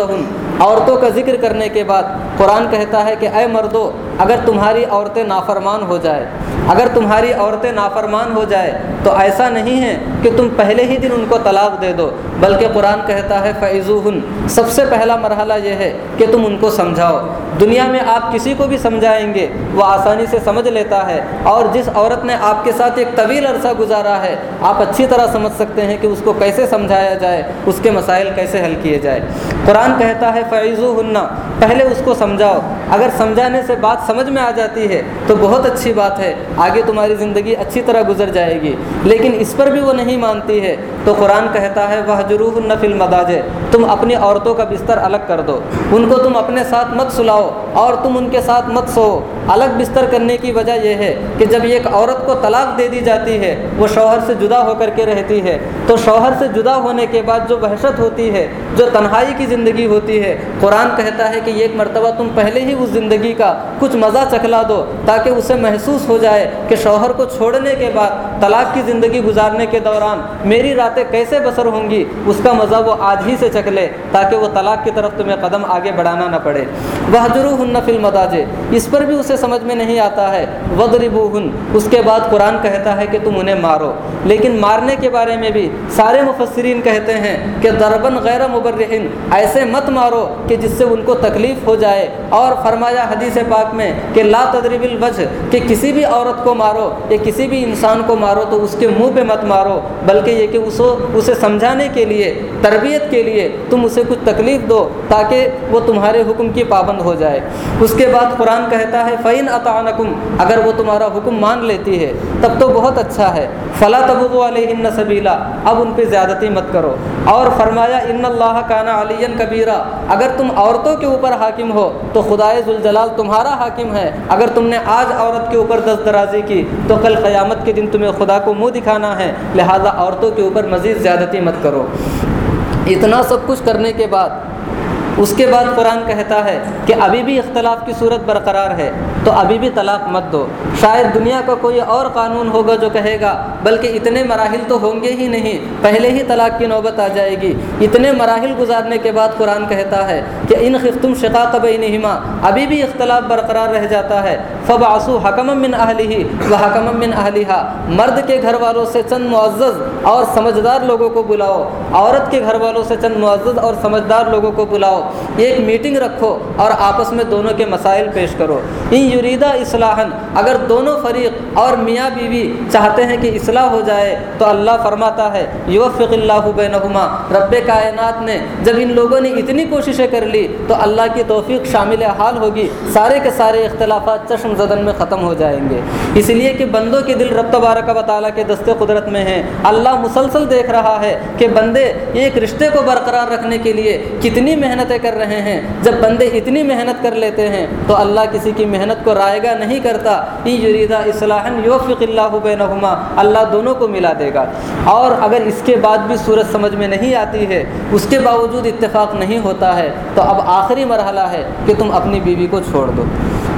A: عورتوں کا ذکر کرنے کے بعد قرآن کہتا ہے کہ اے مردو، اگر تمہاری عورتیں نافرمان ہو جائے، اگر تمہاری عورتیں نافرمان ہو جائے، تو ایسا نہیں ہے کہ تم پہلے ہی دن ان کو طلاق دے دو، بلکہ قرآن کہتا ہے فیضو سب سے پہلا مرحلہ یہ ہے کہ تم ان کو سمجھاؤ۔ دنیا میں آپ کسی کو بھی سمجھائیں گے، وہ آسانی سے سمجھ لیتا ہے۔ اور جس عورت نے آپ کے ساتھ ایک طویل عرصہ گزارا ہے، آپ اچھی طرح سمجھ سکتے ہیں کہ اس کو کیسے سمجھایا جائے، اس کے مسائل کیسے حل کیے جائے۔ قرآن کہتا ہے فیضو ہننا پہلے اس کو سمجھاؤ۔ اگر سمجھانے سے بات سمجھ میں آ جاتی ہے تو بہت اچھی بات ہے۔ آگے تمہاری زندگی اچھی طرح گزر جائے گی۔ لیکن اس پر بھی وہ نہیں مانتی ہے۔ تو قرآن کہتا ہے وہ جروح النفل مداج تم اپنی عورتوں کا بستر الگ کر دو۔ ان کو تم اپنے ساتھ مت سلاؤ۔ اور تم ان کے ساتھ مت سو۔ الگ بستر کرنے کی وجہ یہ ہے کہ جب ایک عورت کو طلاق دے دی جاتی ہے، وہ شوہر سے جدا ہو کر کے رہتی ہے۔ تو شوہر سے جدا ہونے کے بعد جو وحشت ہوتی ہے، جو تنہائی کی زندگی ہوتی ہے، قرآن کہتا ہے کہ ایک مرتبہ تم پہلے ہی اس زندگی کا کچھ مزہ چکھلا دو، تاکہ اسے محسوس ہو جائے کہ شوہر کو چھوڑنے کے بعد طلاق کی زندگی گزارنے کے دوران میری راتیں کیسے بسر ہوں گی؟ اس کا مزہ وہ آج ہی سے چکھ لے، تاکہ وہ طلاق کی طرف تمہیں قدم آگے بڑھانا نہ پڑے۔ وہ جرو ہن نفل مداجے اس پر بھی اسے سمجھ میں نہیں آتا ہے۔ وغربو ہن اس کے بعد قرآن کہتا ہے کہ تم انہیں مارو۔ لیکن مارنے کے بارے میں بھی سارے مفسرین کہتے ہیں کہ دربن غیر مبرحن ایسے مت مارو کہ جس سے ان کو تکلیف ہو جائے۔ اور فرمایا حدیث پاک میں کہ لا تدریب الوجہ کہ کسی بھی عورت کو مارو، یا کسی بھی انسان کو مارو تو اس کے منہ پہ مت مارو۔ بلکہ یہ کہ اسو، اسے سمجھانے کے لیے، تربیت کے لیے تم اسے کچھ تکلیف دو تاکہ وہ تمہارے حکم کی پابند ہو جائے۔ اس کے بعد قرآن کہتا ہے فعین اطانکم اگر وہ تمہارا حکم مان لیتی ہے، تب تو بہت اچھا ہے فلاں تبو علیہ سبیلا اب ان پہ زیادتی مت کرو، اور فرمایا ان اللہ کانا علی کبیرہ اگر تم عورتوں کے اوپر حاکم ہو، تو خدائے ذوالجلال تمہارا حاکم ہے، اگر تم نے آج عورت کے اوپر دست درازی کی، تو کل قیامت کے دن تمہیں خدا کو منہ دکھانا ہے، لہٰذا عورتوں کے اوپر مزید زیادتی مت کرو۔ اتنا سب کچھ کرنے کے بعد اس کے بعد قرآن کہتا ہے کہ ابھی بھی اختلاف کی صورت برقرار ہے تو ابھی بھی طلاق مت دو۔ شاید دنیا کا کوئی اور قانون ہوگا جو کہے گا، بلکہ اتنے مراحل تو ہوں گے ہی نہیں، پہلے ہی طلاق کی نوبت آ جائے گی۔ اتنے مراحل گزارنے کے بعد قرآن کہتا ہے کہ ان خفتم شقاق بینہما، ابھی بھی اختلاف برقرار رہ جاتا ہے۔ فب آسو حکم من اہلی و حکم من اہلیہ مرد کے گھر والوں سے چند معزز اور سمجھدار لوگوں کو بلاؤ۔ عورت کے گھر والوں سے چند معزز اور سمجھدار لوگوں کو بلاؤ۔ ایک میٹنگ رکھو اور آپس میں دونوں کے مسائل پیش کرو۔ ان یریدہ اصلاحاً، اگر دونوں فریق اور میاں بیوی چاہتے ہیں کہ اصلاح ہو جائے، تو اللہ فرماتا ہے، یوفق اللہ بینہما۔ رب کائنات نے جب ان لوگوں نے اتنی کوششیں کر لی، تو اللہ کی توفیق شامل حال ہوگی۔ سارے کے سارے اختلافات چشم زدن میں ختم ہو جائیں گے۔ اس لیے کہ بندوں کے دل رب تبارک و تعالیٰ کے دست قدرت میں ہیں۔ اللہ مسلسل دیکھ رہا ہے کہ بندے ایک رشتے کو برقرار رکھنے کے لیے کتنی محنتیں کر رہے ہیں۔ جب بندے اتنی محنت کر لیتے ہیں، تو اللہ کسی کی محنت کو رائے نہیں کرتا۔ ای جریدہ اصلاح یوفق اللہ بینہما، اللہ دونوں کو ملا دے گا۔ اور اگر اس کے بعد بھی صورت سمجھ میں نہیں آتی ہے، اس کے باوجود اتفاق نہیں ہوتا ہے، تو اب آخری مرحلہ ہے کہ تم اپنی بیوی کو چھوڑ دو۔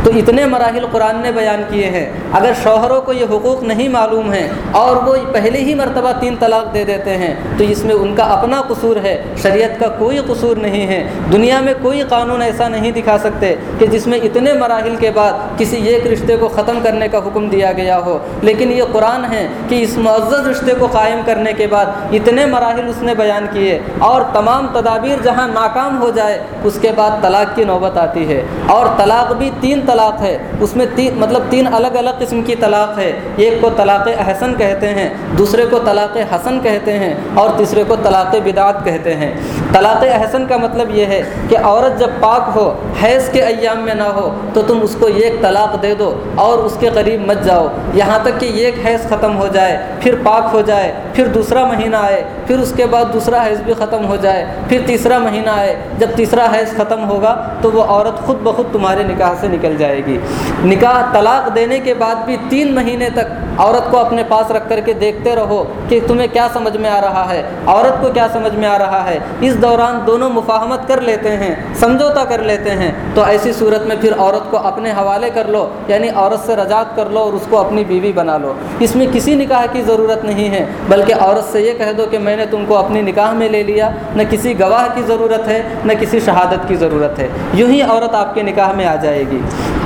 A: تو اتنے مراحل قرآن نے بیان کیے ہیں۔ اگر شوہروں کو یہ حقوق نہیں معلوم ہیں اور وہ پہلے ہی مرتبہ تین طلاق دے دیتے ہیں، تو اس میں ان کا اپنا قصور ہے۔ شریعت کا کوئی قصور نہیں ہے۔ دنیا میں کوئی قانون ایسا نہیں دکھا سکتے کہ جس میں اتنے مراحل کے بعد کسی ایک رشتے کو ختم کرنے کا حکم دیا گیا ہو۔ لیکن یہ قرآن ہے کہ اس معزز رشتے کو قائم کرنے کے بعد اتنے مراحل اس نے بیان کیے اور تمام تدابیر جہاں ناکام ہو جائے، اس کے بعد طلاق کی نوبت آتی ہے۔ اور طلاق بھی تین طلاق طلاق ہے۔ اس میں تین مطلب تین الگ الگ قسم کی طلاق ہے۔ ایک کو طلاق احسن کہتے ہیں، دوسرے کو طلاق حسن کہتے ہیں اور تیسرے کو طلاق بدعت کہتے ہیں۔ طلاق احسن کا مطلب یہ ہے کہ عورت جب پاک ہو، حیض کے ایام میں نہ ہو، تو تم اس کو ایک طلاق دے دو اور اس کے قریب مت جاؤ۔ یہاں تک کہ ایک حیض ختم ہو جائے، پھر پاک ہو جائے، پھر دوسرا مہینہ آئے، پھر اس کے بعد دوسرا حیض بھی ختم ہو جائے، پھر تیسرا مہینہ آئے۔ جب تیسرا حیض ختم ہوگا تو وہ عورت خود بخود تمہارے نکاح سے نکل جائے۔ گی۔ نکاح طلاق دینے کے بعد بھی تین مہینے تک عورت کو اپنے پاس رکھ کر کے دیکھتے رہو کہ تمہیں کیا سمجھ میں آ رہا ہے۔ عورت کو کیا سمجھ میں آ رہا ہے؟ اس دوران دونوں مفاہمت کر لیتے ہیں، سمجھوتا کر لیتے ہیں۔ تو ایسی صورت میں پھر عورت کو اپنے حوالے کر لو یعنی عورت سے رجات کر لو اور اس کو اپنی بیوی بنا لو۔ اس میں کسی نکاح کی ضرورت نہیں ہے، بلکہ عورت سے یہ کہہ دو کہ میں نے تم کو اپنی نکاح میں لے لیا۔ نہ کسی گواہ کی ضرورت ہے، نہ کسی شہادت کی ضرورت ہے۔ یوں ہی عورت آپ کے نکاح میں آ جائے گی۔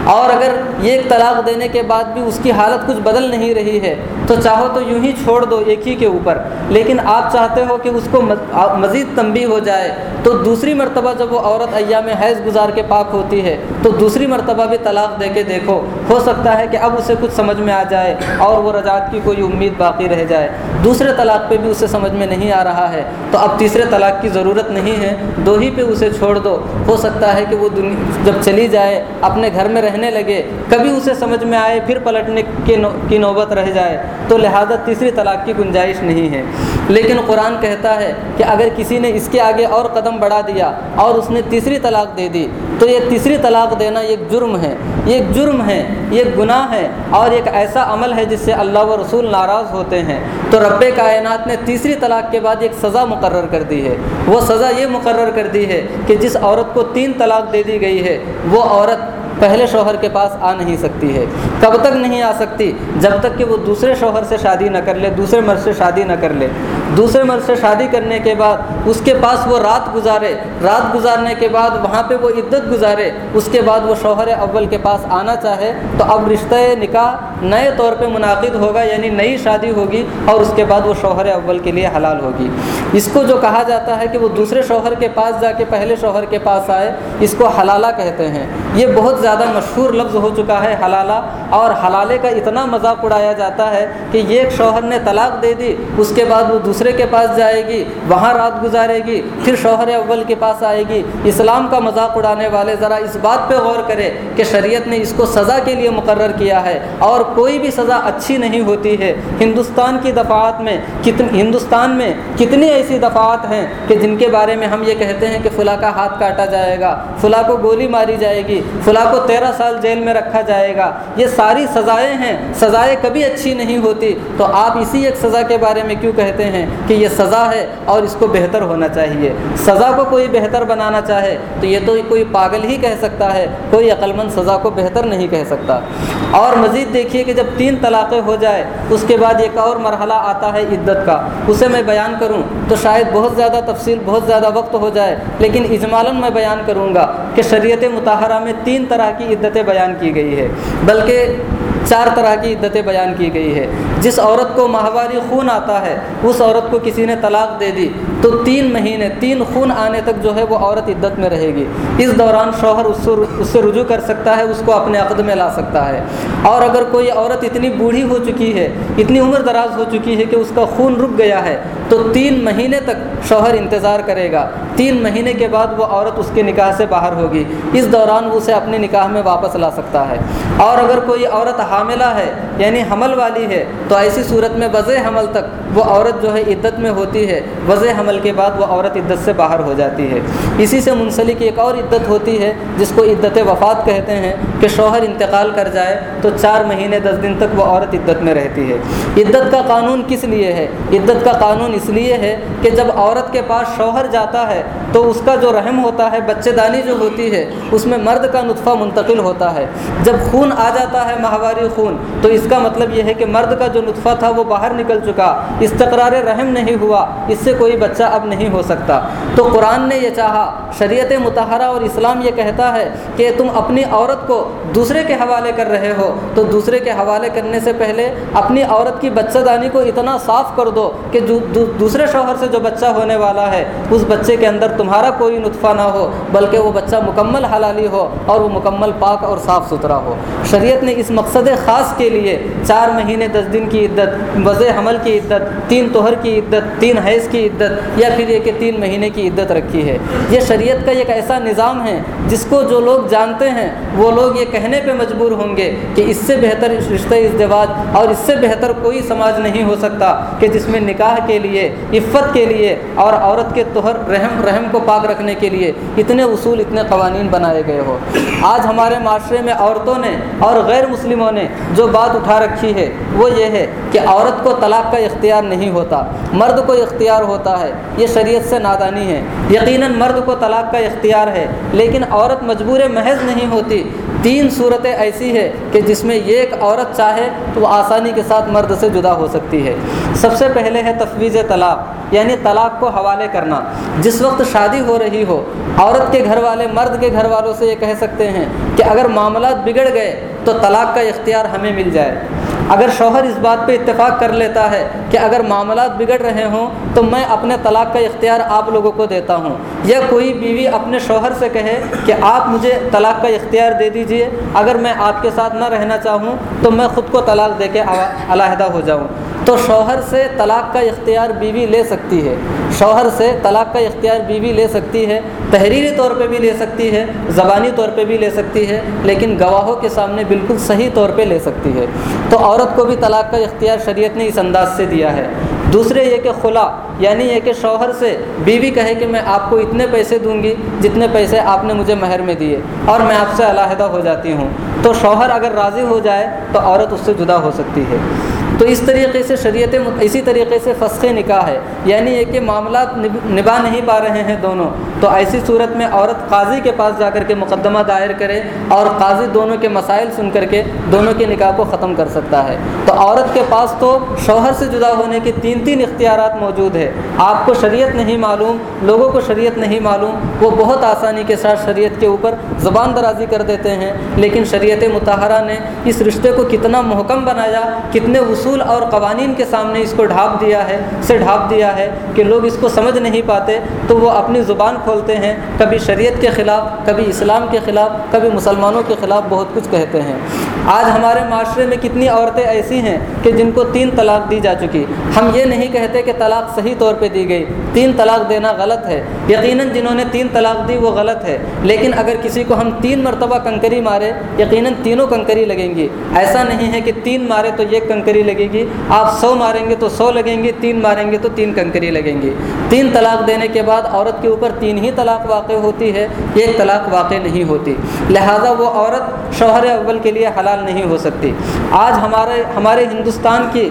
A: اور اگر ایک طلاق دینے کے بعد بھی اس کی حالت کچھ بدل نہیں رہی ہے، تو چاہو تو یوں ہی چھوڑ دو ایک ہی کے اوپر۔ لیکن آپ چاہتے ہو کہ اس کو مزید تنبی ہو جائے۔ تو دوسری مرتبہ جب وہ عورت ایام حیض گزار کے پاک ہوتی ہے، تو دوسری مرتبہ بھی طلاق دے کے دیکھو۔ ہو سکتا ہے کہ اب اسے کچھ سمجھ میں آ جائے اور وہ رجعت کی کوئی امید باقی رہ جائے۔ دوسرے طلاق پہ بھی اسے سمجھ میں نہیں آ رہا ہے، تو اب تیسرے طلاق کی ضرورت نہیں ہے۔ دو ہی پہ اسے چھوڑ دو۔ ہو سکتا ہے کہ وہ جب چلی جائے، اپنے گھر میں رہنے لگے، کبھی اسے سمجھ میں آئے، پھر پلٹنے کی نوبت رہ جائے، تو لہٰذا تیسری طلاق کی گنجائش نہیں ہے۔ لیکن قرآن کہتا ہے کہ اگر کسی نے اس کے آگے اور قدم بڑھا دیا اور اس نے تیسری طلاق دے دی، تو یہ تیسری طلاق دینا ایک جرم ہے۔ یہ جرم ہے، یہ گناہ ہے اور ایک ایسا عمل ہے جس سے اللہ و رسول ناراض ہوتے ہیں۔ تو رب کائنات نے تیسری طلاق کے بعد ایک سزا مقرر کر دی ہے۔ وہ سزا یہ مقرر کر دی ہے کہ جس عورت کو تین طلاق دے دی گئی ہے، وہ عورت پہلے شوہر کے پاس آ نہیں سکتی ہے۔ کب تک نہیں آ سکتی، جب تک کہ وہ دوسرے شوہر سے شادی نہ کر لے، دوسرے مرد سے شادی نہ کر لے۔ دوسرے مرد سے شادی کرنے کے بعد اس کے پاس وہ رات گزارے۔ رات گزارنے کے بعد وہاں پہ وہ عدت گزارے۔ اس کے بعد وہ شوہر اول کے پاس آنا چاہے تو اب رشتہ نکاح نئے طور پہ منعقد ہوگا یعنی نئی شادی ہوگی اور اس کے بعد وہ شوہر اول کے لیے حلال ہوگی۔ اس کو جو کہا جاتا ہے کہ وہ دوسرے شوہر کے پاس جا کے پہلے شوہر کے پاس آئے، اس کو حلالہ کہتے ہیں۔ یہ بہت زیادہ زیادہ مشہور لفظ ہو چکا ہے حلالہ اور حلالے کا اتنا مذاق اڑایا جاتا ہے کہ یہ ایک شوہر نے طلاق دے دی، اس کے بعد وہ دوسرے کے پاس جائے گی، وہاں رات گزارے گی، پھر شوہر اول کے پاس آئے گی۔ اسلام کا مذاق اڑانے والے ذرا اس بات پہ غور کرے کہ شریعت نے اس کو سزا کے لیے مقرر کیا ہے اور کوئی بھی سزا اچھی نہیں ہوتی ہے۔ ہندوستان کی دفعات میں کتنی ہندوستان میں کتنی ایسی دفعات ہیں کہ جن کے بارے میں ہم یہ کہتے ہیں کہ فلاں کا ہاتھ کاٹا جائے گا، فلاں کو گولی ماری جائے گی، فلاں کو تیرہ سال جیل میں رکھا جائے گا۔ یہ ساری سزائیں ہیں۔ سزائیں کبھی اچھی نہیں ہوتی۔ تو آپ اسی ایک سزا کے بارے میں کیوں کہتے ہیں کہ یہ سزا ہے اور اس کو بہتر ہونا چاہیے؟ سزا کو کوئی بہتر بنانا چاہے تو یہ تو کوئی پاگل ہی کہہ سکتا ہے۔ کوئی عقلمند سزا کو بہتر نہیں کہہ سکتا۔ اور مزید دیکھیے کہ جب تین طلاقیں ہو جائے، اس کے بعد ایک اور مرحلہ آتا ہے عدت کا۔ اسے میں بیان کروں تو شاید بہت زیادہ تفصیل، بہت زیادہ وقت ہو جائے، لیکن اجمالاً میں بیان کروں گا۔ کہ شریعت متحرہ میں تین طرح کی عدتیں بیان کی گئی ہے بلکہ چار طرح کی عدتیں بیان کی گئی ہے جس عورت کو ماہواری خون آتا ہے، اس عورت کو کسی نے طلاق دے دی تو تین مہینے، تین خون آنے تک جو ہے وہ عورت عدت میں رہے گی۔ اس دوران شوہر اس سے اس سے رجوع کر سکتا ہے، اس کو اپنے عقد میں لا سکتا ہے۔ اور اگر کوئی عورت اتنی بوڑھی ہو چکی ہے، اتنی عمر دراز ہو چکی ہے کہ اس کا خون رک گیا ہے، تو تین مہینے تک شوہر انتظار کرے گا۔ تین مہینے کے بعد وہ عورت اس کے نکاح سے باہر ہوگی۔ اس دوران وہ اسے اپنے نکاح میں واپس لا سکتا ہے۔ اور اگر کوئی عورت حاملہ ہے یعنی حمل والی ہے، تو ایسی صورت میں وضع حمل تک وہ عورت جو ہے عدت میں ہوتی ہے۔ وضع حمل کے بعد وہ عورت عدت سے باہر ہو جاتی ہے۔ اسی سے منسلک ایک اور عدت ہوتی ہے، جس کو عدت وفات کہتے ہیں، کہ شوہر انتقال کر جائے تو چار مہینے دس دن تک وہ عورت عدت میں رہتی ہے۔ عدت کا قانون کس لیے ہے؟ عدت کا قانون اس لیے ہے کہ جب عورت کے پاس شوہر جاتا ہے تو اس کا جو رحم ہوتا ہے، بچے دانی جو ہوتی ہے، اس میں مرد کا نطفہ منتقل ہوتا ہے۔ جب خون آ جاتا ہے ماہواری خون، تو اس کا مطلب یہ ہے کہ مرد کا جو نطفہ تھا وہ باہر نکل چکا۔ استقرار رحم نہیں ہوا، اس سے کوئی بچہ اب نہیں ہو سکتا۔ تو قرآن نے یہ چاہا، شریعت متحرہ اور اسلام یہ کہتا ہے کہ تم اپنی عورت کو دوسرے کے حوالے کر رہے ہو۔ تو دوسرے کے حوالے کرنے سے پہلے اپنی عورت کی بچہ دانی کو اتنا صاف کر دو کہ دوسرے شوہر سے جو بچہ ہونے والا ہے، اس بچے کے اندر تمہارا کوئی نطفہ نہ ہو، بلکہ وہ بچہ مکمل حلالی ہو اور وہ مکمل پاک اور صاف ستھرا ہو۔ شریعت نے اس مقصد خاص کے لیے چار مہینے دس دن کی عدت، وضع حمل کی عدت، تین توہر کی عدت، تین حیض کی عدت یا پھر یہ کہ تین مہینے کی عدت رکھی ہے۔ یہ شریعت کا ایک ایسا نظام ہے جس کو جو لوگ جانتے ہیں، وہ لوگ یہ کہنے پہ مجبور ہوں گے کہ اس سے بہتر رشتہ ازدواج اور اس سے بہتر کوئی سماج نہیں ہو سکتا کہ جس میں نکاح کے لیے، عفت کے لیے اور عورت کے توہر رحم رحم کو پاک رکھنے کے لیے اتنے اصول، اتنے قوانین بنائے گئے ہو آج ہمارے معاشرے میں عورتوں نے اور غیر مسلموں نے جو بات اٹھا رکھی ہے، وہ یہ ہے کہ عورت کو طلاق کا اختیار نہیں ہوتا، مرد کو اختیار ہوتا ہے۔ یہ شریعت سے نادانی ہے۔ یقیناً مرد کو طلاق کا اختیار ہے، لیکن عورت مجبور محض نہیں ہوتی۔ تین صورتیں ایسی ہے کہ جس میں یہ ایک عورت چاہے تو وہ آسانی کے ساتھ مرد سے جدا ہو سکتی ہے۔ سب سے پہلے ہے تفویض طلاق یعنی طلاق کو حوالے کرنا۔ جس وقت شادی ہو رہی ہو، عورت کے گھر والے مرد کے گھر والوں سے یہ کہہ سکتے ہیں کہ اگر معاملات بگڑ گئے تو طلاق کا اختیار ہمیں مل جائے۔ اگر شوہر اس بات پہ اتفاق کر لیتا ہے کہ اگر معاملات بگڑ رہے ہوں تو میں اپنے طلاق کا اختیار آپ لوگوں کو دیتا ہوں۔ یا کوئی بیوی اپنے شوہر سے کہے کہ آپ مجھے طلاق کا اختیار دے دیجیے، اگر میں آپ کے ساتھ نہ رہنا چاہوں تو میں خود کو طلاق دے کے علیحدہ ہو جاؤں۔ تو شوہر سے طلاق کا اختیار بیوی لے سکتی ہے۔ شوہر سے طلاق کا اختیار بیوی لے سکتی ہے، تحریری طور پہ بھی لے سکتی ہے، زبانی طور پہ بھی لے سکتی ہے، لیکن گواہوں کے سامنے بالکل صحیح طور پہ لے سکتی ہے۔ تو عورت کو بھی طلاق کا اختیار شریعت نے اس انداز سے دیا ہے۔ دوسرے یہ کہ خلا یعنی یہ کہ شوہر سے بیوی کہے کہ میں آپ کو اتنے پیسے دوں گی جتنے پیسے آپ نے مجھے مہر میں دیے اور میں آپ سے علیحدہ ہو جاتی ہوں۔ تو شوہر اگر راضی ہو جائے تو عورت اس سے جدا ہو سکتی ہے۔ تو اس طریقے سے شریعت اسی طریقے سے فسخ نکاح ہے۔ یعنی یہ کہ معاملات نبھا نہیں پا رہے ہیں دونوں۔ تو ایسی صورت میں عورت قاضی کے پاس جا کر کے مقدمہ دائر کرے اور قاضی دونوں کے مسائل سن کر کے دونوں کے نکاح کو ختم کر سکتا ہے۔ تو عورت کے پاس تو شوہر سے جدا ہونے کے تین تین اختیارات موجود ہے آپ کو شریعت نہیں معلوم، لوگوں کو شریعت نہیں معلوم، وہ بہت آسانی کے ساتھ شریعت کے اوپر زبان درازی کر دیتے ہیں۔ لیکن شریعت متحرہ نے اس رشتے کو کتنا محکم بنایا، کتنے اصول اصول اور قوانین کے سامنے اس کو ڈھانپ دیا ہے، اسے ڈھانپ دیا ہے کہ لوگ اس کو سمجھ نہیں پاتے تو وہ اپنی زبان کھولتے ہیں۔ کبھی شریعت کے خلاف، کبھی اسلام کے خلاف، کبھی مسلمانوں کے خلاف بہت کچھ کہتے ہیں۔ آج ہمارے معاشرے میں کتنی عورتیں ایسی ہیں کہ جن کو تین طلاق دی جا چکی۔ ہم یہ نہیں کہتے کہ طلاق صحیح طور پہ دی گئی۔ تین طلاق دینا غلط ہے۔ یقیناً جنہوں نے تین طلاق دی وہ غلط ہے۔ لیکن اگر کسی کو ہم تین مرتبہ کنکری مارے، یقیناً تینوں کنکری لگیں گی۔ ایسا نہیں ہے کہ تین مارے تو یہ کنکری لگے لگے گی۔ آپ سو ماریں گے تو سو لگیں گے، تین ماریں گے تو تین کنکری لگیں گی۔ تین طلاق دینے کے بعد عورت کے اوپر تین ہی طلاق واقع ہوتی ہے، ایک طلاق واقع نہیں ہوتی۔ لہٰذا وہ عورت شوہر اول کے لیے حلال نہیں ہو سکتی۔ آج ہمارے ہمارے ہندوستان کی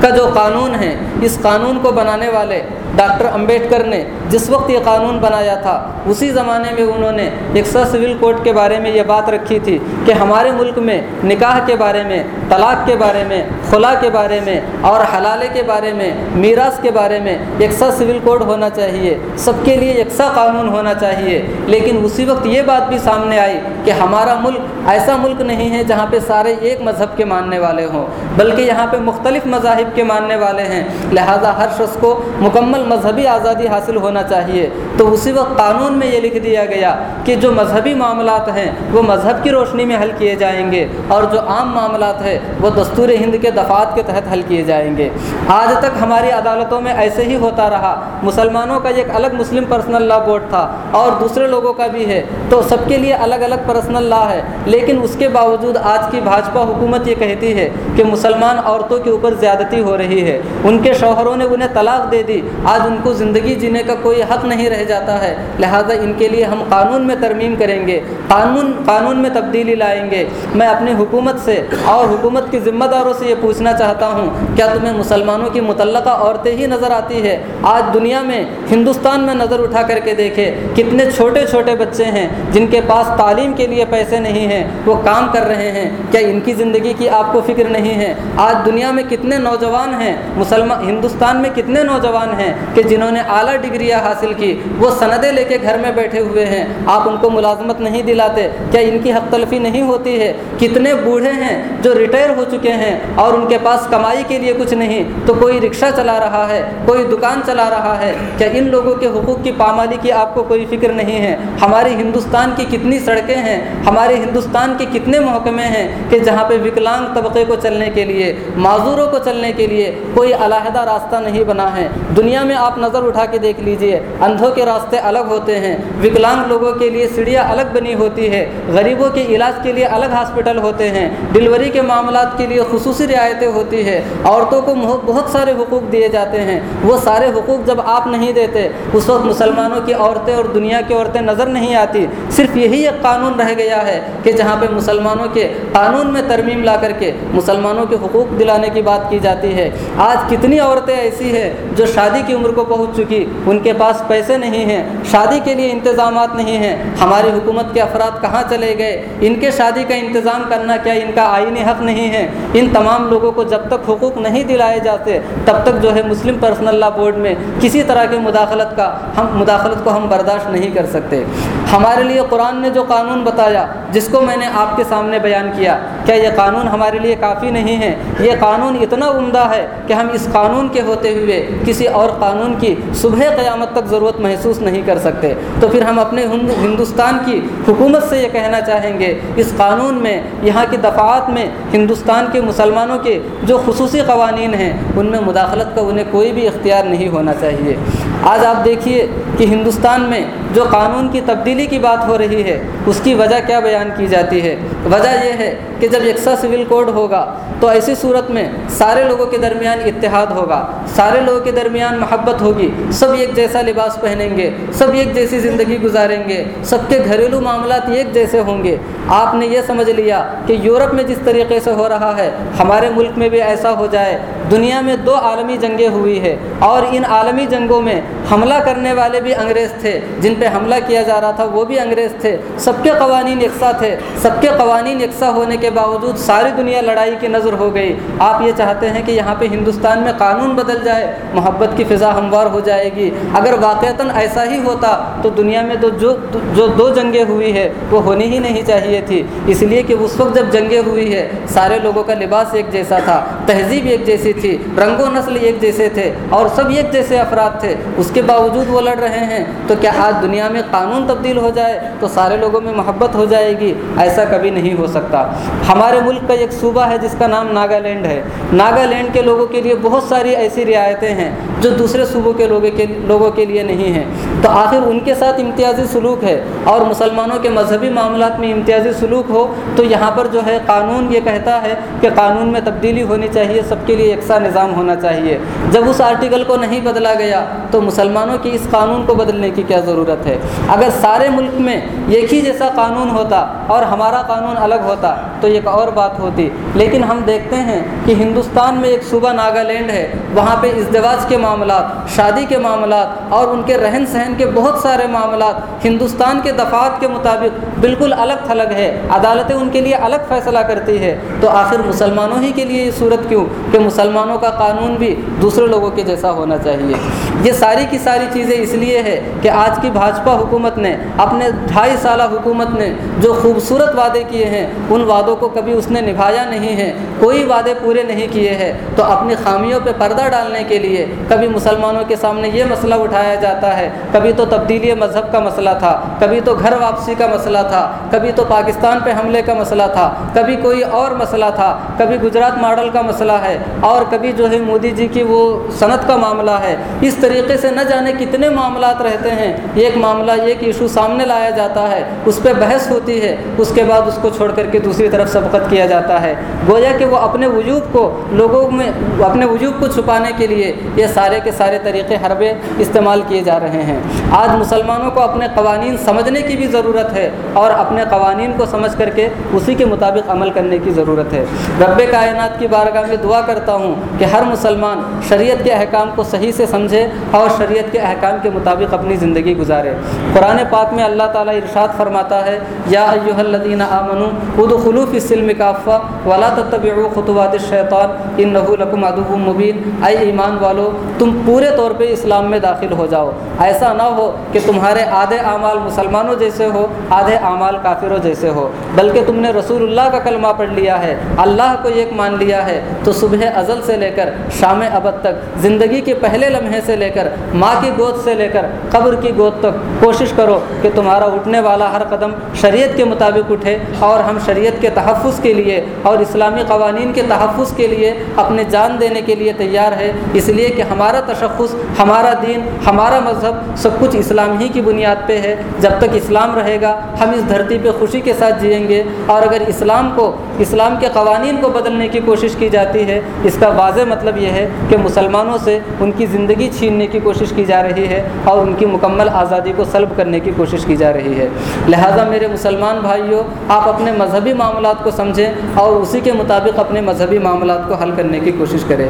A: کا جو قانون ہے، اس قانون کو بنانے والے ڈاکٹر امبیڈکر نے جس وقت یہ قانون بنایا تھا، اسی زمانے میں انہوں نے یکساں سول کوڈ کے بارے میں یہ بات رکھی تھی کہ ہمارے ملک میں نکاح کے بارے میں، طلاق کے بارے میں، خلا کے بارے میں اور حلالے کے بارے میں، میراث کے بارے میں یکساں سول کوڈ ہونا چاہیے۔ سب کے لیے یکساں قانون ہونا چاہیے۔ لیکن اسی وقت یہ بات بھی سامنے آئی کہ ہمارا ملک ایسا ملک نہیں ہے جہاں پہ سارے ایک مذہب کے ماننے والے ہوں، بلکہ یہاں پہ مختلف مذاہب کے ماننے والے ہیں۔ لہٰذا ہر شخص کو مکمل مذہبی آزادی حاصل ہونا چاہیے۔ تو اسی وقت قانون میں یہ لکھ دیا گیا کہ جو مذہبی معاملات ہیں، وہ مذہب کی روشنی میں حل کیے جائیں گے اور جو عام معاملات ہیں، وہ دستور ہند کے دفات کے تحت حل کیے جائیں گے۔ آج تک ہماری عدالتوں میں ایسے ہی ہوتا رہا۔ مسلمانوں کا ایک الگ مسلم پرسنل لا بورڈ تھا اور دوسرے لوگوں کا بھی ہے۔ تو سب کے لیے الگ الگ پرسنل لا ہے۔ لیکن اس کے باوجود آج کی بھاجپا حکومت یہ کہتی ہے کہ مسلمان عورتوں کے اوپر زیادتی ہو رہی ہے۔ ان کے شوہروں نے انہیں طلاق دے دی۔ آج ان کو زندگی جینے کا کوئی حق نہیں رہ جاتا ہے۔ لہٰذا ان کے لیے ہم قانون میں ترمیم کریں گے۔ قانون قانون میں تبدیلی لائیں گے۔ میں اپنی حکومت سے اور حکومت کی ذمہ داروں سے یہ پوچھنا چاہتا ہوں، کیا تمہیں مسلمانوں کی متعلقہ عورتیں ہی نظر آتی ہے؟ آج دنیا میں ہندوستان میں نظر اٹھا کر کے دیکھے کتنے چھوٹے چھوٹے بچے ہیں جن کے پاس تعلیم کے لیے پیسے نہیں ہیں، وہ کام کر رہے ہیں۔ کیا ان کی زندگی کی آپ کو فکر نہیں ہے؟ آج دنیا میں کتنے نوجوان ہیں، مسلمان، ہندوستان میں کتنے نوجوان ہیں؟ کہ جنہوں نے اعلیٰ ڈگریاں حاصل کی، وہ سندیں لے کے گھر میں بیٹھے ہوئے ہیں۔ آپ ان کو ملازمت نہیں دلاتے۔ کیا ان کی حق تلفی نہیں ہوتی ہے؟ کتنے بوڑھے ہیں جو ریٹائر ہو چکے ہیں اور ان کے پاس کمائی کے لیے کچھ نہیں۔ تو کوئی رکشہ چلا رہا ہے، کوئی دکان چلا رہا ہے۔ کیا ان لوگوں کے حقوق کی پامالی کی آپ کو کوئی فکر نہیں ہے؟ ہماری ہندوستان کی کتنی سڑکیں ہیں، ہمارے ہندوستان کے کتنے محکمے ہیں کہ جہاں پہ وکلانگ طبقے کو چلنے کے لیے، معذوروں کو چلنے کے لیے کوئی علیحدہ راستہ نہیں بنا ہے۔ دنیا میں آپ نظر اٹھا کے دیکھ لیجیے، اندھوں کے راستے الگ ہوتے ہیں وکلانگ لوگوں کے لیے سیڑھیاں الگ بنی ہوتی ہے غریبوں کے علاج کے لیے الگ ہاسپٹل ہوتے ہیں، ڈلیوری کے معاملات کے لیے خصوصی رعایتیں ہوتی ہے عورتوں کو بہت سارے حقوق دیے جاتے ہیں، وہ سارے حقوق جب آپ نہیں دیتے، اس وقت مسلمانوں کی عورتیں اور دنیا کی عورتیں نظر نہیں آتی، صرف یہی ایک قانون رہ گیا ہے کہ جہاں پہ مسلمانوں کے قانون میں ترمیم لا کر کے مسلمانوں کے حقوق دلانے کی بات کی جاتی ہے۔ آج کتنی عورتیں ایسی ہیں جو شادی کی عمر کو پہنچ چکی، ان کے پاس پیسے نہیں ہیں، شادی کے لیے انتظامات نہیں ہیں، ہماری حکومت کے افراد کہاں چلے گئے؟ ان کے شادی کا انتظام کرنا کیا؟ ان کا آئینی حق نہیں ہے۔ ان تمام لوگوں کو جب تک حقوق نہیں دلائے جاتے، تب تک جو ہے مسلم پرسنل لا بورڈ میں کسی طرح کے مداخلت کا ہم، مداخلت کو ہم برداشت نہیں کر سکتے۔ ہمارے لیے قرآن نے جو قانون بتایا، جس کو میں نے آپ کے سامنے بیان کیا کیا یہ قانون ہمارے لیے کافی نہیں ہے؟ یہ قانون اتنا عمدہ ہے کہ ہم اس قانون کے ہوتے ہوئے کسی اور قانون قانون کی صبح قیامت تک ضرورت محسوس نہیں کر سکتے۔ تو پھر ہم اپنے ہندوستان کی حکومت سے یہ کہنا چاہیں گے، اس قانون میں، یہاں کی دفعات میں ہندوستان کے مسلمانوں کے جو خصوصی قوانین ہیں، ان میں مداخلت کا انہیں کوئی بھی اختیار نہیں ہونا چاہیے۔ آج آپ دیکھیے کہ ہندوستان میں جو قانون کی تبدیلی کی بات ہو رہی ہے، اس کی وجہ کیا بیان کی جاتی ہے؟ وجہ یہ ہے کہ جب یکساں سول کوڈ ہوگا، تو ایسی صورت میں سارے لوگوں کے درمیان اتحاد ہوگا۔ سارے لوگوں کے درمیان محبت ہوگی۔ سب ایک جیسا لباس پہنیں گے، سب ایک جیسی زندگی گزاریں گے، سب کے گھریلو معاملات ایک جیسے ہوں گے۔ آپ نے یہ سمجھ لیا کہ یورپ میں جس طریقے سے ہو رہا ہے، ہمارے ملک میں بھی ایسا ہو جائے۔ دنیا میں دو عالمی جنگیں ہوئی ہے اور ان عالمی جنگوں میں حملہ کرنے والے بھی انگریز تھے۔ جن پہ حملہ کیا جا رہا تھا وہ بھی انگریز تھے۔ سب کے قوانین یکساں تھے سب کے قوانین یکساں ہونے کے باوجود ساری دنیا لڑائی کی نظر ہو گئی۔ آپ یہ چاہتے ہیں کہ یہاں پہ ہندوستان میں قانون بدل جائے، محبت کی فضا ہموار ہو جائے گی۔ اگر واقعتاً ایسا ہی ہوتا تو دنیا میں تو جو جو دو جنگیں ہوئی ہے وہ ہونی ہی نہیں چاہیے تھی۔ اس لیے کہ اس وقت جب جنگیں ہوئی ہے سارے لوگوں کا لباس ایک جیسا تھا، تہذیب ایک جیسی تھی، رنگ و نسل ایک جیسے تھے اور سب ایک جیسے افراد تھے۔ اس کے باوجود وہ لڑ رہے ہیں۔ تو کیا آج دنیا میں قانون تبدیل ہو جائے تو سارے لوگوں میں محبت ہو جائے گی؟ ایسا کبھی نہیں ہو سکتا۔ ہمارے ملک کا ایک صوبہ ہے جس کا نام ناگالینڈ ہے۔ ناگالینڈ کے لوگوں کے لیے بہت ساری ایسی رعایتیں ہیں جو دوسرے صوبوں کے لوگوں کے لوگوں کے لیے نہیں ہیں۔ تو آخر ان کے ساتھ امتیازی سلوک ہے۔ اور مسلمانوں کے مذہبی معاملات میں امتیازی سلوک ہو تو یہاں پر جو ہے قانون یہ کہتا ہے کہ قانون میں تبدیلی ہونی چاہیے، سب کے لیے ایک یکساں نظام ہونا چاہیے۔ جب اس آرٹیکل کو نہیں بدلا گیا، تو مسلمانوں کی اس قانون کو بدلنے کی کیا ضرورت ہے؟ اگر سارے ملک میں ایک ہی جیسا قانون ہوتا اور ہمارا قانون الگ ہوتا تو ایک اور بات ہوتی۔ لیکن ہم دیکھتے ہیں کہ ہندوستان میں ایک صوبہ ناگالینڈ ہے، وہاں پہ ازدواج کے معاملات، شادی کے معاملات اور ان کے رہن سہن کے بہت سارے معاملات ہندوستان کے دفعات کے مطابق بالکل الگ تھلگ ہے۔ عدالتیں ان کے لیے الگ فیصلہ کرتی ہے۔ تو آخر مسلمانوں ہی کے لیے یہ صورت کیوں؟ کہ مسلمانوں کا قانون بھی دوسرے لوگوں کے جیسا ہونا چاہیے۔ یہ ساری کی ساری چیزیں اس لیے ہے کہ آج کی بھاجپا حکومت نے، اپنے ڈھائی سالہ حکومت نے جو خوبصورت وعدے کیے ہیں، ان وعدوں کو کبھی اس نے نبھایا نہیں ہے، کوئی وعدے پورے نہیں کیے ہیں۔ تو اپنی خامیوں پہ پردہ ڈالنے کے لیے کبھی مسلمانوں کے سامنے یہ مسئلہ اٹھایا جاتا ہے۔ کبھی تو تبدیلی مذہب کا مسئلہ تھا، کبھی تو گھر واپسی کا مسئلہ تھا، کبھی تو پاکستان پہ حملے کا مسئلہ تھا، کبھی کوئی اور مسئلہ تھا، کبھی گجرات ماڈل کا مسئلہ ہے، اور کبھی جو ہے مودی جی کی وہ صنعت کا معاملہ ہے۔ اس طریقے سے نہ جانے کتنے معاملات رہتے ہیں۔ ایک معاملہ ایک ایشو سامنے لایا جاتا ہے، اس پہ بحث ہوتی ہے، اس کے بعد اس کو چھوڑ کر کے دوسری طرف سبقت کیا جاتا ہے۔ گویا کہ وہ اپنے وجود کو لوگوں میں، اپنے وجود کو چھپانے کے لیے یہ سارے کے سارے طریقے حربے استعمال کیے جا رہے ہیں۔ آج مسلمانوں کو اپنے قوانین سمجھنے کی بھی ضرورت ہے اور اپنے قوانین کو سمجھ کر کے اسی کے مطابق عمل کرنے کی ضرورت ہے۔ رب کائنات کی بارگاہ میں دعا کرتا ہوں کہ ہر مسلمان شریعت کے احکام کو صحیح سے سمجھے اور شریعت کے احکام کے مطابق اپنی زندگی گزارے۔ قرآن پاک میں اللہ تعالیٰ ارشاد فرماتا ہے، یا ایوہ الذین آمنوا ادخلوا فی السلم کافہ ولا تتبعوا خطوات الشیطان انه لکم عدو مبین۔ اے ایمان والو، تم پورے طور پہ اسلام میں داخل ہو جاؤ۔ ایسا نہ ہو کہ تمہارے آدھے اعمال مسلمانوں جیسے ہو، آدھے اعمال کافروں جیسے ہو۔ بلکہ تم نے رسول اللہ کا کلمہ پڑھ لیا ہے، اللہ کو ایک مان لیا ہے۔ تو صبح ازل سے لے کر شام ابد تک، زندگی کے پہلے لمحے سے لے کر ماں کی گود سے لے کر، قبر کی گود تک کوشش کرو کہ تمہارا اٹھنے والا ہر قدم شریعت کے مطابق اٹھے اور ہم شریعت کے تحفظ کے لیے اور اسلامی قوانین کے تحفظ کے لیے اپنے جان دینے کے لیے تیار ہے۔ اس لیے کہ ہمارا تشخص، ہمارا دین، ہمارا مذہب سب کچھ اسلام ہی کی بنیاد پہ ہے۔ جب تک اسلام رہے گا، ہم اس دھرتی پہ خوشی کے ساتھ جئیں گے۔ اور اگر اسلام کو، اسلام کے قوانین کو بدلنے کی کوشش کی جاتی ہے، اس کا واضح مطلب یہ ہے کہ مسلمانوں سے ان کی زندگی چھیننے کی کوشش کی جا رہی ہے اور ان کی مکمل آزادی کو سلب کرنے کی کوشش کی جا رہی ہے۔ لہٰذا میرے مسلمان بھائیوں، آپ اپنے مذہبی معاملات کو سمجھیں اور اسی کے مطابق اپنے مذہبی معاملات کو حل کرنے کی کوشش کریں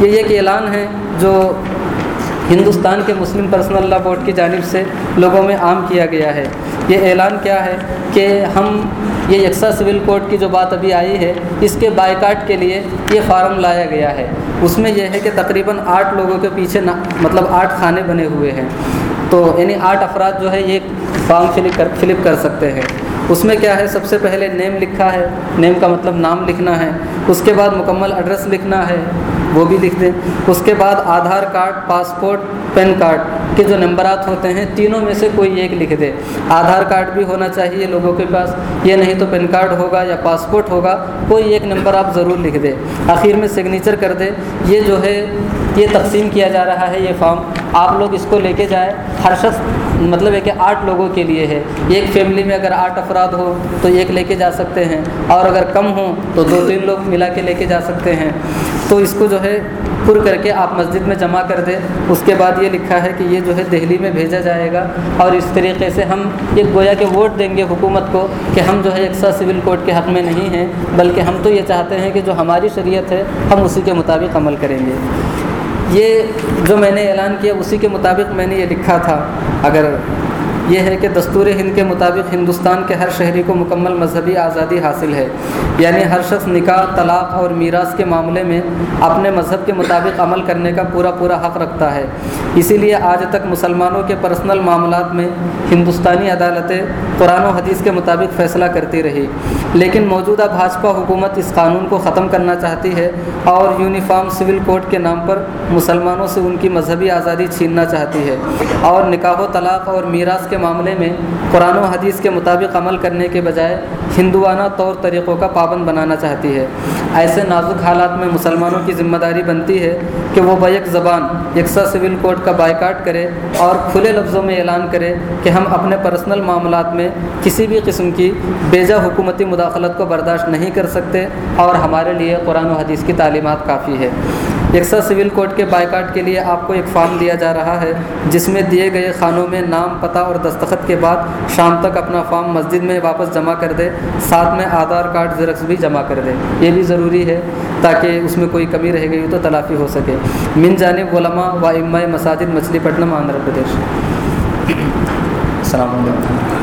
A: یہ ایک اعلان ہے جو ہندوستان کے مسلم پرسنل لا بورڈ کی جانب سے لوگوں میں عام کیا گیا ہے۔ یہ اعلان کیا ہے کہ ہم یہ یکساں سول کوڈ کی جو بات ابھی آئی ہے، اس کے بائیکاٹ کے لیے یہ فارم لایا گیا ہے۔ اس میں یہ ہے کہ تقریباً آٹھ لوگوں کے پیچھے مطلب آٹھ کھانے بنے ہوئے ہیں۔ تو یعنی آٹھ افراد جو ہے، یہ فارم فلپ کر فلپ کر سکتے ہیں۔ اس میں کیا ہے؟ سب سے پہلے نیم لکھا ہے۔ نیم کا مطلب نام لکھنا ہے۔ اس کے بعد مکمل ایڈریس لکھنا ہے۔ وہ بھی لکھ دیں۔ اس کے بعد Aadhaar card passport PAN card. کے جو نمبرات ہوتے ہیں، تینوں میں سے کوئی ایک لکھ دے۔ آدھار کارڈ بھی ہونا چاہیے لوگوں کے پاس۔ یہ نہیں تو پین کارڈ ہوگا یا پاسپورٹ ہوگا، کوئی ایک نمبر آپ ضرور لکھ دیں آخر میں سگنیچر کر دے۔ یہ جو ہے، یہ تقسیم کیا جا رہا ہے، یہ فارم آپ لوگ اس کو لے کے جائیں۔ ہر شخص مطلب ہے کہ آٹھ لوگوں کے لیے ہے۔ ایک فیملی میں اگر آٹھ افراد ہو تو ایک لے کے جا سکتے ہیں۔ اور اگر کم ہوں، تو دو تین لوگ ملا کے لے کے جا سکتے ہیں۔ تو اس کو جو ہے، پر کر کے آپ مسجد میں جمع کر دیں۔ اس کے بعد یہ لکھا ہے کہ یہ جو ہے دہلی میں بھیجا جائے گا اور اس طریقے سے ہم ایک گویا کہ ووٹ دیں گے حکومت کو کہ ہم جو ہے یکساں سول کوڈ کے حق میں نہیں ہیں، بلکہ ہم تو یہ چاہتے ہیں کہ جو ہماری شریعت ہے، ہم اسی کے مطابق عمل کریں گے۔ یہ جو میں نے اعلان کیا، اسی کے مطابق میں نے یہ لکھا تھا۔ اگر
B: یہ ہے کہ دستور ہند کے مطابق ہندوستان کے ہر شہری کو مکمل مذہبی آزادی حاصل ہے۔ یعنی ہر شخص نکاح، طلاق اور میراث کے معاملے میں اپنے مذہب کے مطابق عمل کرنے کا پورا پورا حق رکھتا ہے۔ اسی لیے آج تک مسلمانوں کے پرسنل معاملات میں ہندوستانی عدالتیں قرآن و حدیث کے مطابق فیصلہ کرتی رہی۔ لیکن موجودہ بھاجپا حکومت اس قانون کو ختم کرنا چاہتی ہے اور یونیفارم سول کوڈ کے نام پر مسلمانوں سے ان کی مذہبی آزادی چھیننا چاہتی ہے۔ اور نکاح و طلاق اور میراث کے معاملے میں قرآن و حدیث کے مطابق عمل کرنے کے بجائے ہندوانہ طور طریقوں کا پابند بنانا چاہتی ہے۔ ایسے نازک حالات میں مسلمانوں کی ذمہ داری بنتی ہے کہ وہ بیک زبان، یکساں سول کوڈ کا بائیکاٹ کرے اور کھلے لفظوں میں اعلان کرے کہ ہم اپنے پرسنل معاملات میں کسی بھی قسم کی بیجا حکومتی مداخلت کو برداشت نہیں کر سکتے اور ہمارے لیے قرآن و حدیث کی تعلیمات کافی ہے یکساں سول کوڈ کے بائیکاٹ کے لیے آپ کو ایک فارم دیا جا رہا ہے، جس میں دیے گئے خانوں میں نام، پتہ اور دستخط کے بعد شام تک اپنا فارم مسجد میں واپس جمع کر دے، ساتھ میں آدھار کارڈ زیرکس بھی جمع کر دے۔ یہ بھی ضروری ہے تاکہ اس میں کوئی کمی رہ گئی ہو تو تلافی ہو سکے۔ من جانب علماء و اماء مساجد مچھلی پٹنم، آندھرا پردیش۔ السلام علیکم۔